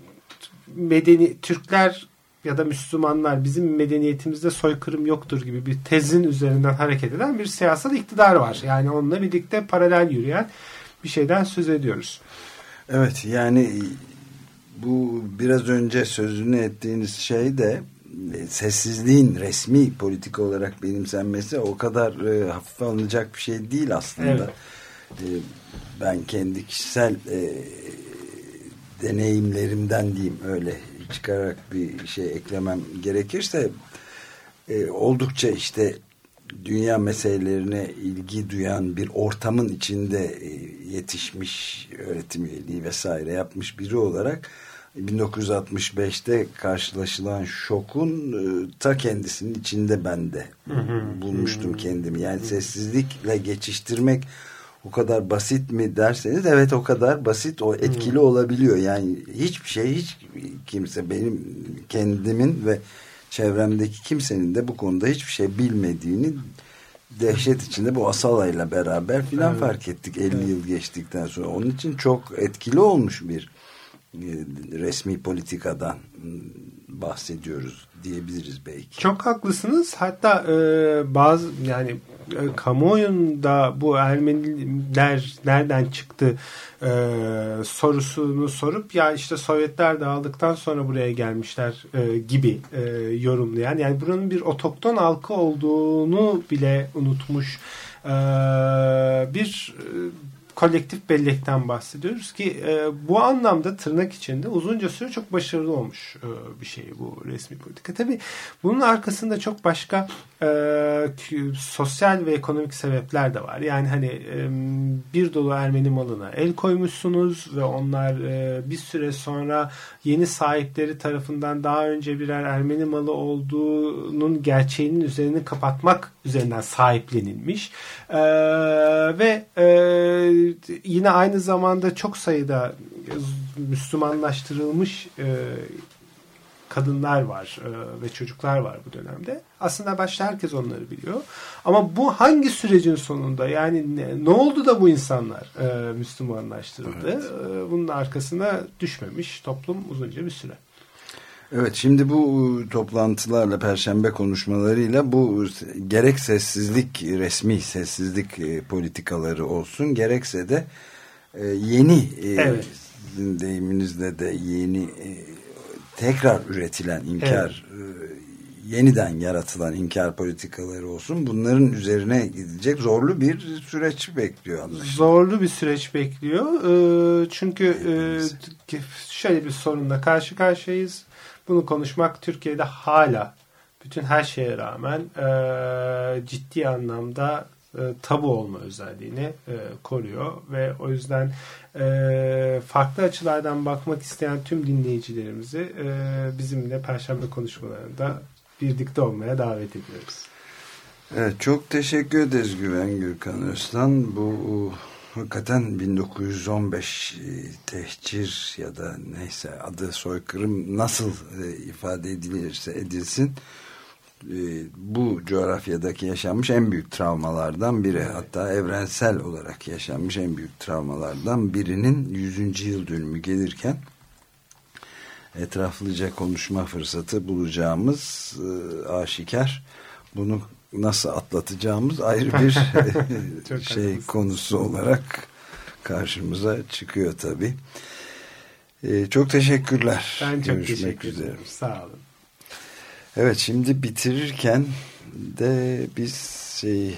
medeni Türkler ya da Müslümanlar bizim medeniyetimizde soykırım yoktur gibi bir tezin üzerinden hareket eden bir siyasal iktidar var. Yani onunla birlikte paralel yürüyen bir şeyden söz ediyoruz. Evet yani bu biraz önce sözünü ettiğiniz şey de sessizliğin resmi politika olarak benimsenmesi o kadar e, hafife alınacak bir şey değil aslında. Evet. E, ben kendi kişisel e, deneyimlerimden diyeyim öyle çıkarak bir şey eklemem gerekirse e, oldukça işte dünya meselelerine ilgi duyan bir ortamın içinde e, yetişmiş öğretim üyeliği vesaire yapmış biri olarak 1965'te karşılaşılan şokun e, ta kendisinin içinde bende bulmuştum kendimi. Yani sessizlikle geçiştirmek o kadar basit mi derseniz evet o kadar basit o etkili olabiliyor. Yani hiçbir şey hiç kimse benim kendimin ve çevremdeki kimsenin de bu konuda hiçbir şey bilmediğini dehşet içinde bu Asala'yla beraber filan evet. fark ettik 50 evet. yıl geçtikten sonra. Onun için çok etkili olmuş bir resmi politikadan bahsediyoruz diyebiliriz belki. Çok haklısınız. Hatta e, bazı yani e, kamuoyunda bu Ermeniler nereden çıktı e, sorusunu sorup ya işte Sovyetler dağıldıktan sonra buraya gelmişler e, gibi e, yorumlayan yani buranın bir otokton halkı olduğunu bile unutmuş e, bir e, kolektif bellekten bahsediyoruz ki e, bu anlamda tırnak içinde uzunca süre çok başarılı olmuş e, bir şey bu resmi politika. Tabi bunun arkasında çok başka e, sosyal ve ekonomik sebepler de var. Yani hani e, bir dolu Ermeni malına el koymuşsunuz ve onlar e, bir süre sonra yeni sahipleri tarafından daha önce birer Ermeni malı olduğunun gerçeğinin üzerini kapatmak üzerinden sahiplenilmiş. E, ve e, yine aynı zamanda çok sayıda Müslümanlaştırılmış e, kadınlar var e, ve çocuklar var bu dönemde. Aslında başta herkes onları biliyor. Ama bu hangi sürecin sonunda yani ne, ne oldu da bu insanlar e, Müslümanlaştırıldı? Evet. E, bunun arkasına düşmemiş toplum uzunca bir süre. Evet şimdi bu toplantılarla perşembe konuşmalarıyla bu gerek sessizlik resmi sessizlik e, politikaları olsun gerekse de e, yeni e, evet. deyiminizle de yeni tekrar üretilen inkar evet. yeniden yaratılan inkar politikaları olsun bunların üzerine gidecek zorlu bir süreç bekliyor anlaşılan. Zorlu bir süreç bekliyor. Çünkü şöyle bir sorunla karşı karşıyayız bunu konuşmak Türkiye'de hala bütün her şeye rağmen e, ciddi anlamda e, tabu olma özelliğini e, koruyor ve o yüzden e, farklı açılardan bakmak isteyen tüm dinleyicilerimizi e, bizimle Perşembe konuşmalarında birlikte olmaya davet ediyoruz. Evet, çok teşekkür ederiz Güven Gürkan Öztan. Bu hakikaten 1915 e, tehcir ya da neyse adı soykırım nasıl e, ifade edilirse edilsin e, bu coğrafyadaki yaşanmış en büyük travmalardan biri hatta evrensel olarak yaşanmış en büyük travmalardan birinin 100. yıl dönümü gelirken etraflıca konuşma fırsatı bulacağımız aşikar bunu nasıl atlatacağımız ayrı bir şey haklısın. konusu olarak karşımıza çıkıyor tabi. Ee, çok teşekkürler. Ben çok Görüşmek teşekkür üzere. ederim. Sağ olun. Evet şimdi bitirirken de biz şey,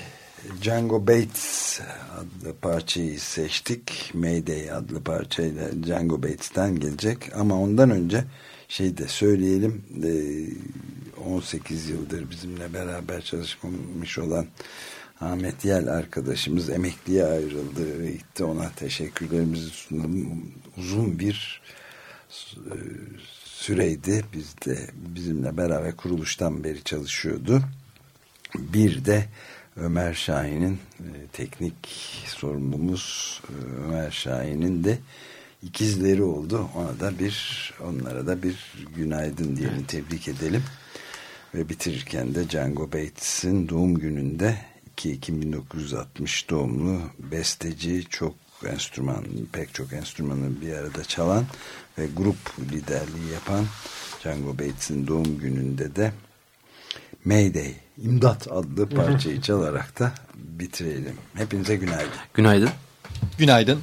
Django Bates adlı parçayı seçtik. Mayday adlı parçayla Django Bates'ten gelecek ama ondan önce şey de söyleyelim e, 18 yıldır bizimle beraber çalışmamış olan Ahmet Yel arkadaşımız emekliye ayrıldı ve gitti ona teşekkürlerimizi sunalım. Uzun bir e, süreydi. Biz de bizimle beraber kuruluştan beri çalışıyordu. Bir de Ömer Şahin'in e, teknik sorumlumuz e, Ömer Şahin'in de ikizleri oldu. Ona da bir onlara da bir günaydın diyelim tebrik edelim. Ve bitirirken de Django Bates'in doğum gününde 2 Ekim 1960 doğumlu besteci çok enstrüman pek çok enstrümanı bir arada çalan ve grup liderliği yapan Django Bates'in doğum gününde de Mayday İmdat adlı parçayı çalarak da bitirelim. Hepinize günaydın. Günaydın. Günaydın.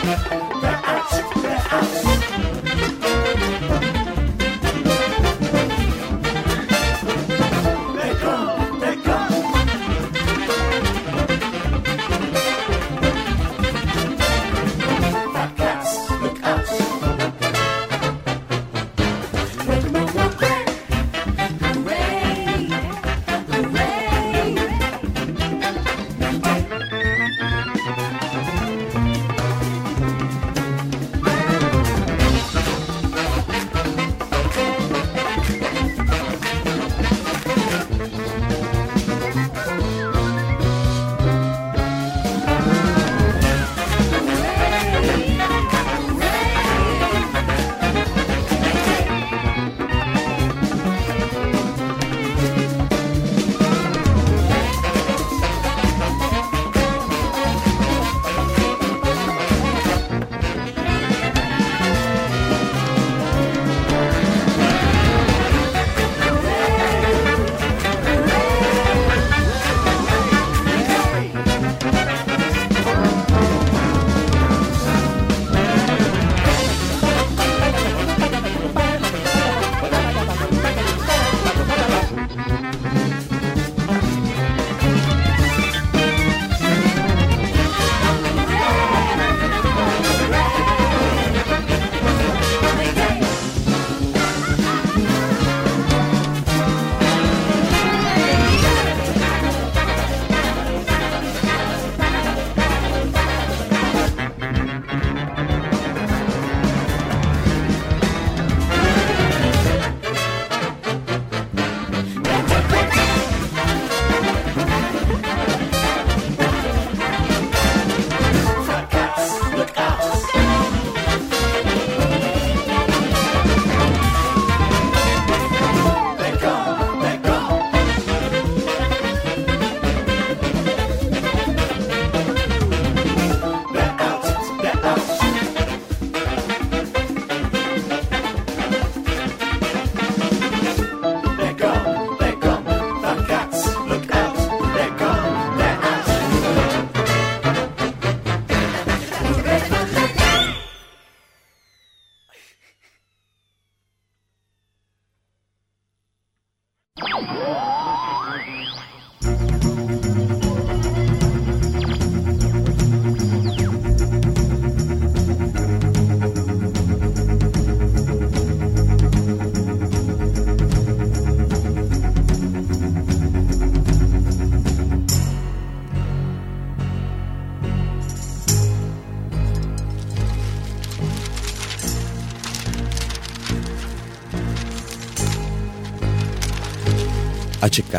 Açık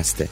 Gazete